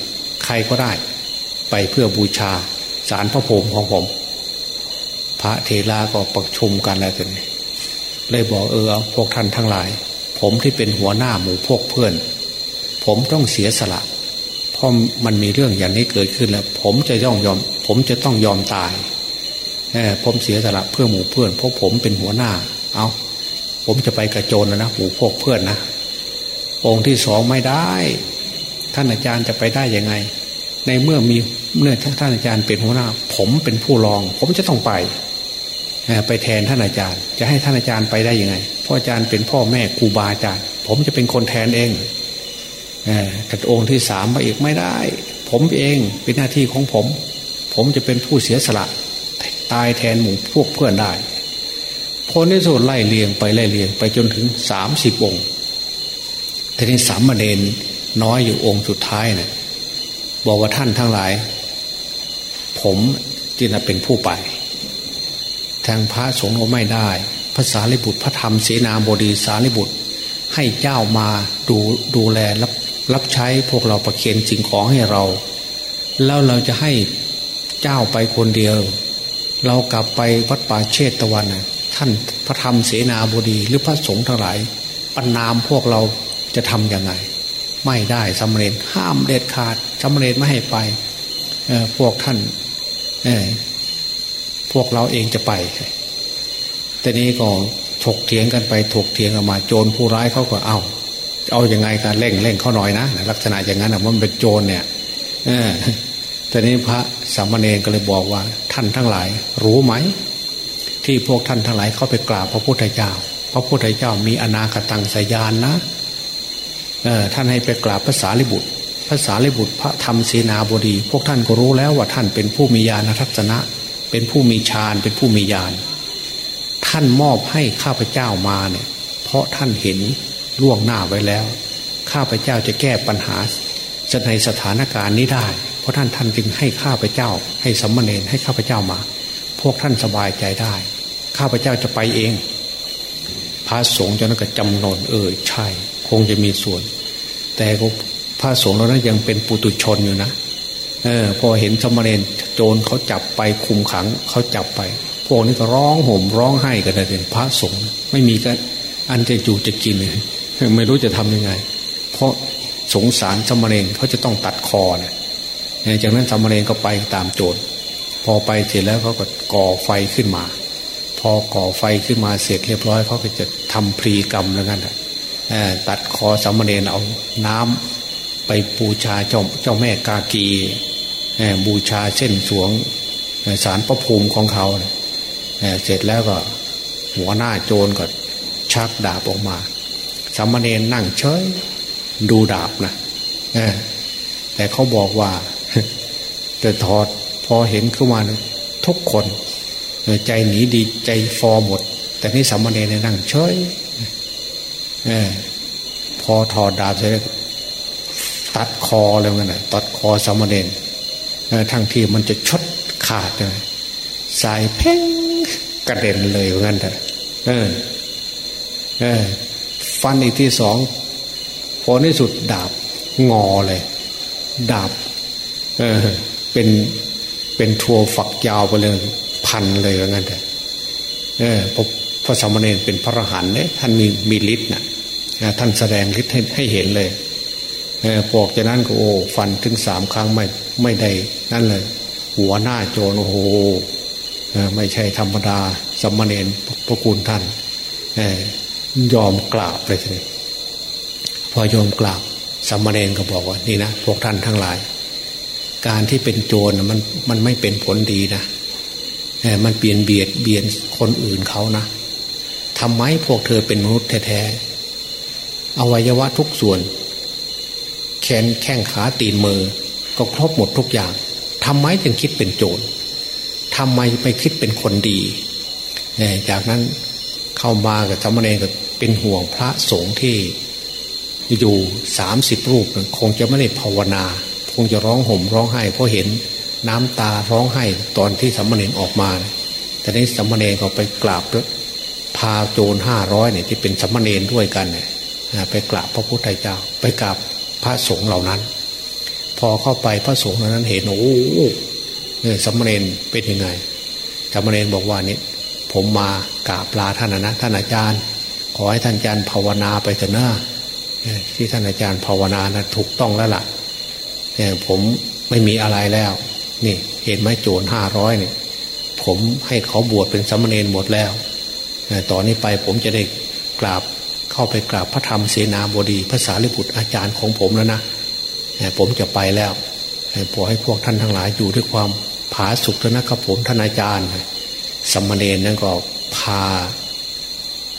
ใครก็ได้ ไปเพื่อบูชาสารพระพรหมของผม พระเทระก็ประชุมกันแล้วทีนี้เลยบอกเออพวกท่านทั้งหลาย ผมที่เป็นหัวหน้าหมู่พวกเพื่อน ผมต้องเสียสละเพราะมันมีเรื่องอย่างนี้เกิดขึ้นแล้ว ผมจะย่องยอม ผมจะต้องยอมตาย ผมเสียสละเพื่อหมู่เพื่อนเพราะผมเป็นหัวหน้า เอาผมจะไปกระโจนนะหมู่พวกเพื่อนนะองค์ที่สองไม่ได้ ท่านอาจารย์จะไปได้ยังไง ในเมื่อมีเมื่อท่านอาจารย์เป็นหัวหน้า ผมเป็นผู้รอง ผมจะต้องไปไปแทนท่านอาจารย์ จะให้ท่านอาจารย์ไปได้ยังไงพ่ออาจารย์เป็นพ่อแม่ครูบาอาจารย์ ผมจะเป็นคนแทนเองแต่องค์ที่สามมาอีกไม่ได้ ผมเองเป็นหน้าที่ของผม ผมจะเป็นผู้เสียสละ ตายแทนหมู่พวกเพื่อนได้คนที่สุดไล่เลียงไปไล่เลียงไปจนถึงสามสิบองค์ทีนี้สามเณรน้อยอยู่องค์สุดท้ายเนะี่ยบอกว่าท่านทั้งหลาย ผมจึงเป็นผู้ไป ทางพระสงฆ์ก็ไม่ได้ภาษาลิบุตรพระธรรมเสนาบดีสาลิบุตร ให้เจ้ามาดูดูแลรับรับใช้พวกเราประเคนสิ่งของให้เรา แล้วเราจะให้เจ้าไปคนเดียว เรากลับไปวัดป่าเชตตะวันท่านพระธรรมเสนาบดีหรือพระสงฆ์ทั้งหลายปันนามพวกเราจะทำยังไง ไม่ได้สำเร็จห้ามเด็ดขาดสำเร็จไม่ให้ไปพวกท่านพวกเราเองจะไป แต่นี้ก็ถกเถียงกันไปถกเถียงกันมาโจรผู้ร้ายเขาก็เอา เอาอยัางไงการเร่งเร่งเขาหน่อยนะลักษณะอย่างนั้นมันเป็นโจรเนี่ยอ แต่นี้พระสามเณรก็เลยบอกว่าท่านทั้งหลาย รู้ไหม ที่พวกท่านทั้งหลายเข้าไปกราบพระพุทธเจ้า พระพุทธเจ้ามีอนาคตังสยานนะออท่านให้ไปกราบภาษาลิบุตรภาษาลิบุตรพระธรรมเสนาบดี พวกท่านก็รู้แล้วว่าท่านเป็นผู้มีญาณทัศนะ เป็นผู้มีฌานเป็นผู้มีญาณท่านมอบให้ข้าพเจ้ามาเนี่ยเพราะท่านเห็นล่วงหน้าไว้แล้ว ข้าพเจ้าจะแก้ปัญหาในสถานการณ์นี้ได้ เพราะท่านท่านจึงให้ข้าพเจ้า ให้สมณเณรให้ข้าพเจ้ามา พวกท่านสบายใจได้ ข้าพเจ้าจะไปเอง พระสงฆ์เจ้านั้นก็จำนนเออใช่ คงจะมีส่วน แต่พระสงฆ์เรานั้นยังเป็นปุตุชนอยู่นะเออพอเห็นสมณเณรโจรเขาจับไปคุมขังเขาจับไป พวกนี้ก็ร้องห่มร้องไห้กันเลยพระสงฆ์ไม่มีกันอันจะอยู่จะกินเลยไม่รู้จะทำยังไง เพราะสงสารสมณเณรเขาจะต้องตัดคอเนี่ย จากนั้นสามเณรก็ไปตามโจรพอไปเสร็จแล้วเขาก็ก่อไฟขึ้นมา พอก่อไฟขึ้นมาเสร็จเรียบร้อยเขาก็จะทำพรีกรรมแล้วกันตัดคอสามเณรเอาน้ำไปบูชาเจ้าเจ้าแม่กากีบูชาเส้นสวงสารประภูมิของเขาเสร็จแล้วก็หัวหน้าโจรก็ชักดาบออกมาสามเณรนั่งเฉยดูดาบนะแต่เขาบอกว่า แต่ถอดพอเห็นขึ้นมาทุกคนใจหนีดีใจฟอหมด แต่นี่สามเณรนั่งเฉยพอถอดดาบเสร็จตัดคอเลยกันนะตัดคอสามเณรทั้งที่มันจะชดขาดเลยสายเพ่งกระเด็นเลยเหมือนกันแต่เออเออ ฟันอีกที่สองพอในสุดดาบงอเลย ดาบ เออ เป็นเป็นทัวฝักยาวไปเลยพันเลยว่างั้นแต่เออพระพระสมณีเป็นพระอรหันต์เนี่ยท่านมีมีฤทธิ์นะท่านแสดงฤทธิ์ให้ให้เห็นเลยเออพอกจากนั้นก็โอ้ฟันถึงสามครั้งไม่ไม่ได้นั่นเลย หัวหน้าโจรโอ้โหไม่ใช่ธรรมดาสมณีพระคุณท่านยอมกราบเลยทีนี้พอยอมกราบสมณเณรก็บอกว่านี่นะพวกท่านทั้งหลาย การที่เป็นโจรมันมันไม่เป็นผลดีนะมันเปลี่ยนเบียดเบียนคนอื่นเขานะทำไมพวกเธอเป็นมนุษย์แท้ๆอวัยวะทุกส่วน แขนแข้งขาตีนมือ ก็ครบหมดทุกอย่างทำไมจึงคิดเป็นโจรทำไมไม่คิดเป็นคนดีจากนั้นเข้ามากับสมเณรก็เป็นห่วงพระสงฆ์ที่อยู่สามสิบรูป คงจะไม่ได้ภาวนา คงจะร้องห่มร้องไห้เพราะเห็นน้ำตาร้องไห้ตอนที่สมณเณรออกมาแต่นี้สมณเณรเขาไปกราบพาโจรห้าร้อยเนี่ยที่เป็นสมณเณรด้วยกันเนี่ยไปกราบพระพุทธเจ้า ไปกราบพระสงฆ์เหล่านั้น พอเข้าไปพระสงฆ์เหล่านั้นเห็นโอ้เนี่ยสมณเณรเป็นยังไงสมณเณรบอกว่านี่ผมมากราบลาท่านนะท่านอาจารย์ ขอให้ท่านอาจารย์ภาวนาไปเถอะนะที่ท่านอาจารย์ภาวนานะถูกต้องแล้วล่ะ ผมไม่มีอะไรแล้ว นี่เห็นไหมโจรห้าร้อยเนี่ย ผมให้เขาบวชเป็นสมณเณรหมดแล้วต่อนนี้ไปผมจะได้กราบเข้าไปกราบพระธรรมเสนาบดีภาษาลิบุตรอาจารย์ของผมแล้วนะผมจะไปแล้วขอให้พวกท่านทั้งหลายอยู่ด้วยความผาสุกนะครับผมท่านอาจารย์สมณเณรนั่นก็พา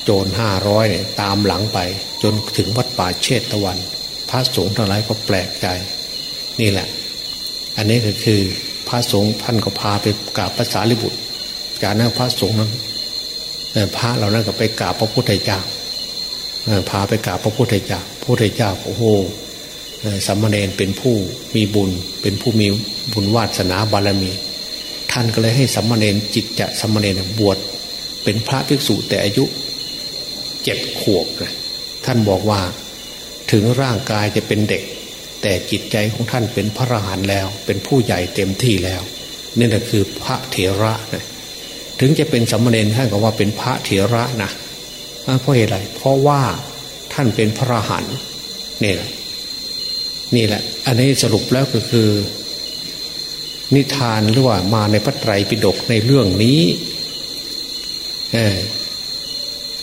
โจรห้าร้อยเนี่ยตามหลังไป จนถึงวัดป่าเชตตะวัน พระสงฆ์ทั้งหลายก็แปลกใจ นี่แหละ อันนี้ก็คือพระสงฆ์ท่านก็พาไปกราบพระสารีบุตร จากนั้นพระสงฆ์นั้นพระเรานั้นก็ไปกราบพระพุทธเจ้าพาไปกราบพระพุทธเจ้าพระพุทธเจ้าโอ้โหสัมเนนเป็นผู้มีบุญ เป็นผู้มีบุญวาสนาบารมี ท่านก็เลยให้สัมเนนจิตจะสัมเนนบวชเป็นพระภิกษุแต่อายุเจ็ดขวบนะท่านบอกว่าถึงร่างกายจะเป็นเด็ก แต่จิตใจของท่านเป็นพระอรหันต์แล้ว เป็นผู้ใหญ่เต็มที่แล้วนี่แหละคือพระเถระนะถึงจะเป็นสมมาเนรท่านก็ว่าเป็นพระเถระนะเพราะเหตุไรเพราะว่าท่านเป็นพระอรหันต์นี่แหละนี่แหละ อันนี้สรุปแล้วก็คือ นิทานหรือว่ามาในพระไตรปิฎกในเรื่องนี้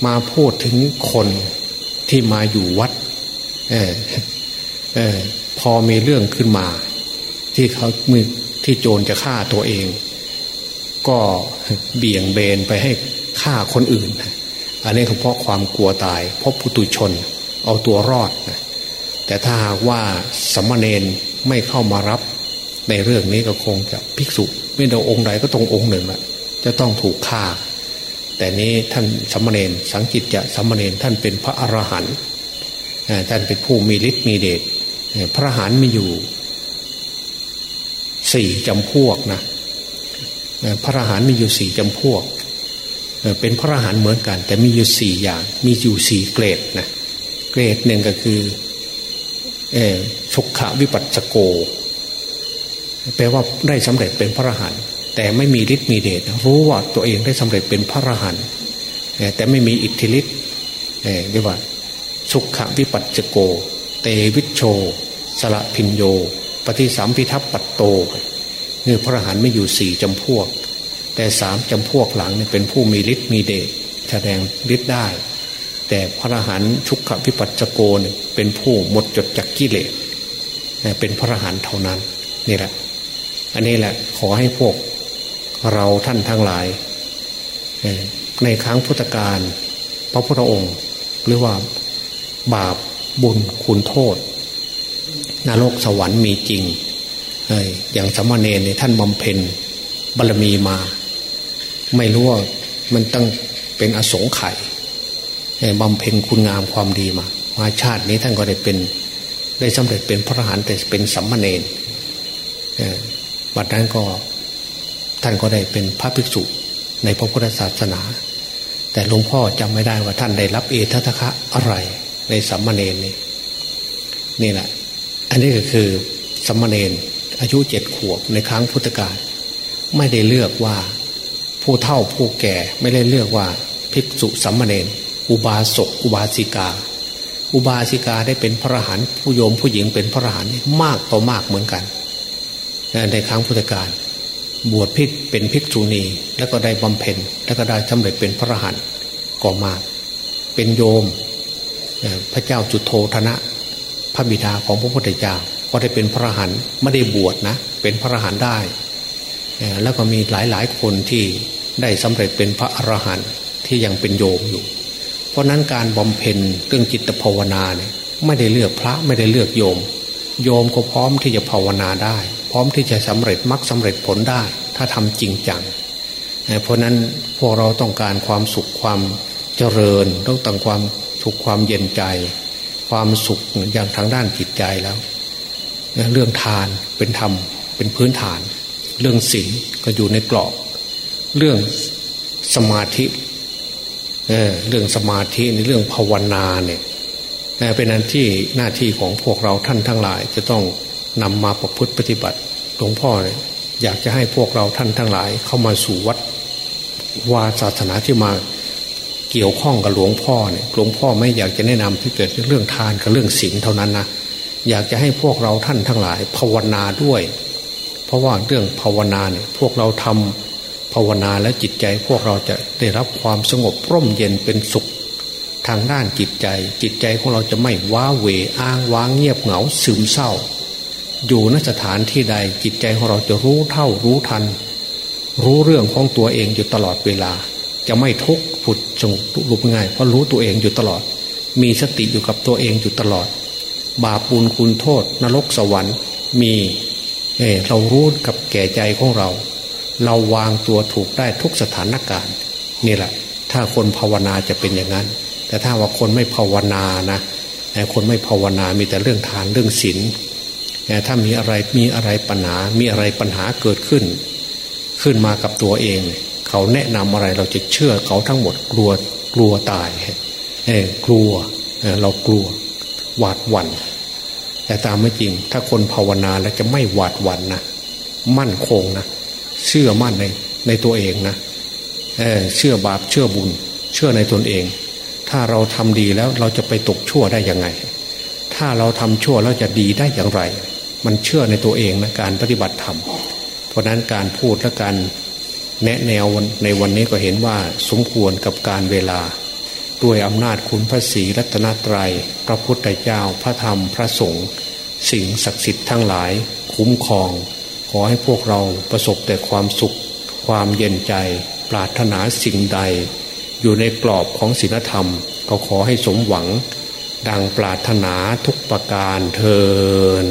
มาพูดถึงคนที่มาอยู่วัดเออเพอมีเรื่องขึ้นมา ที่เขามือที่โจรจะฆ่าตัวเอง ก็เบี่ยงเบนไปให้ฆ่าคนอื่น อันนี้ก็เพราะความกลัวตาย เพราะปุตุชนเอาตัวรอด แต่ถ้าหากว่าสมณเณรไม่เข้ามารับ ในเรื่องนี้ก็คงจะภิกษุ ไม่เดาองค์ใดก็ตรงองค์หนึ่งละจะต้องถูกฆ่า แต่นี้ท่านสมณเณรสังกิตจะสมณเณรท่านเป็นพระอรหันต์ท่านเป็นผู้มีฤทธิ์มีเดช พระหันมีอยู่สี่จำพวกนะพระหันมีอยู่สี่จำพวก เป็นพระหันเหมือนกัน แต่มีอยู่สี่อย่าง มีอยู่สี่เกรดนะเกรดหนึ่งก็คือสุขวิปัสสโก แปลว่าได้สำเร็จเป็นพระหันแต่ไม่มีฤทธิ์มีเดชรู้ว่าตัวเองได้สำเร็จเป็นพระหันแต่ไม่มีอิทธิฤทธิ์เรียกว่าสุขวิปัสสโก เตวิช โช สละพินโย ปฏิสัมพิทัพปัตโตนี่พระรหันต์ไม่อยู่สี่จำพวก แต่สามจำพวกหลังนี่เป็นผู้มีฤทธิ์มีเดชแสดงฤทธิ์ได้ แต่พระรหันต์ชุกขวิปัสสโกเนี่ยเป็นผู้หมดจดจากกิเลสเป็นพระรหันต์เท่านั้นนี่แหละ อันนี้แหละขอให้พวกเราท่านทั้งหลาย ในครั้งพุทธกาลพระพุทธองค์ หรือว่าบาปบุญคุณโทษ นรกสวรรค์มีจริงอย่างสมณเณรท่านบำเพ็ญบารมีมา ไม่รู้ว่ามันต้องเป็นอสงไขยบำเพ็ญคุณงามความดีมา มาชาตินี้ท่านก็ได้เป็นได้สำเร็จเป็นพระอรหันต์แต่เป็นสัมมาเนรบัดนั้นก็ท่านก็ได้เป็นพระภิกษุในพระพุทธศาสนา แต่หลวงพ่อจำไม่ได้ว่าท่านได้รับเอทัตคะอะไรในสัมมาเนรนี่นี่แหละ อันนี้ก็คือสัมมาเนรอายุเจ็ดขวบในครั้งพุทธกาลไม่ได้เลือกว่าผู้เฒ่าผู้แก่ไม่ได้เลือกว่าภิกษุสัมมาเนรอุบาสกอุบาสิกา อุบาสิกาได้เป็นพระรหันต์ผู้โยมผู้หญิงเป็นพระรหันต์มากต่อมากเหมือนกัน ในครั้งพุทธกาลบวชพิกเป็นภิกษุณีแล้วก็ได้บำเพ็ญแล้วก็ได้สำเร็จเป็นพระรหันต์ก็มาก เป็นโยมพระเจ้าจุโธธนะ พระบิดาของพระพุทธเจ้าก็ได้เป็นพระอรหันต์ไม่ได้บวชนะ เป็นพระอรหันต์ได้ แล้วก็มีหลายหลายคนที่ได้สำเร็จเป็นพระอรหันต์ที่ยังเป็นโยมอยู่ เพราะนั้นการบำเพ็ญเรื่องจิตภาวนาเนี่ยไม่ได้เลือกพระไม่ได้เลือกโยม โยมก็พร้อมที่จะภาวนาได้ พร้อมที่จะสำเร็จมรรคสาเร็จผลได้ ถ้าทำจริงจังเพราะนั้นพวกเราต้องการความสุขความเจริญ ต้องต้องความสุขความเย็นใจ ความสุขอย่างทางด้านจิตใจแล้ว เรื่องทานเป็นธรรมเป็นพื้นฐาน เรื่องศีลก็อยู่ในกรอบ เรื่องสมาธิเเรื่องสมาธิในเรื่องภาวนาเนี่ยเป็นอันที่หน้าที่ของพวกเราท่านทั้งหลาย จะต้องนำมาประพฤติปฏิบัติหลวงพ่อเนี่ยอยากจะให้พวกเราท่านทั้งหลายเข้ามาสู่วัดวาศาสนาที่มา เกี่ยวข้องกับหลวงพ่อเนี่ยหลวงพ่อไม่อยากจะแนะนำที่เกิดเรื่องทานกับเรื่องศีลเท่านั้นนะอยากจะให้พวกเราท่านทั้งหลาย ภาวนาด้วย เพราะว่าเรื่องภาวนาเนี่ยพวกเราทำภาวนาและจิตใจพวกเราจะได้รับความสงบร่มเย็นเป็นสุข ทางด้านจิตใจ จิตใจของเราจะไม่ว้าเหวอ้างว้างเงียบเหงาซึมเศร้า อยู่นสถานที่ใดจิตใจของเราจะรู้เท่ารู้ทัน รู้เรื่องของตัวเองอยู่ตลอดเวลา จะไม่ทุกข์ผุดจงรุปง่ายเพราะรู้ตัวเองอยู่ตลอด มีสติอยู่กับตัวเองอยู่ตลอด บาปบุญคุณโทษ นรกสวรรค์มีเเรารู้กับแก่ใจของเรา เราวางตัวถูกได้ทุกสถานการณ์นี่แหละ ถ้าคนภาวนาจะเป็นอย่างนั้น แต่ถ้าว่าคนไม่ภาวนานะคนไม่ภาวนามีแต่เรื่องทานเรื่องศีลถ้ามีอะไรมีอะไรปัญหา มีอะไรปัญหาเกิดขึ้น ขึ้นมากับตัวเอง เขาแนะนำอะไรเราจะเชื่อเขาทั้งหมดกลัวกลัวตายเออกลัวเรากลัวหวาดหวัน่นแต่ตามไม่จริง ถ้าคนภาวนาแล้วจะไม่หวาดหวั่นนะมั่นคงนะเชื่อมั่นในในตัวเองนะเออเชื่อบาปเชื่อบุญ เชื่อในตนเอง ถ้าเราทำดีแล้วเราจะไปตกชั่วได้ยังไง ถ้าเราทำชั่วแล้วจะดีได้อย่างไร มันเชื่อในตัวเองนะการปฏิบัติธรรมเพราะนั้นการพูดและการ แนะแนวในวันนี้ก็เห็นว่าสมควรกับการเวลา ด้วยอำนาจคุณพระศรีรัตนตรยัย พระพุทธเจ้าพระธรรมพระสงฆ์สิ่งศักดิ์สิทธิ์ทั้งหลาย คุ้มครอง ขอให้พวกเราประสบแต่ความสุข ความเย็นใจ ปรารถนาสิ่งใด อยู่ในกรอบของศีลธรรม ก็ขอให้สมหวัง ดังปรารถนาทุกประการเทิน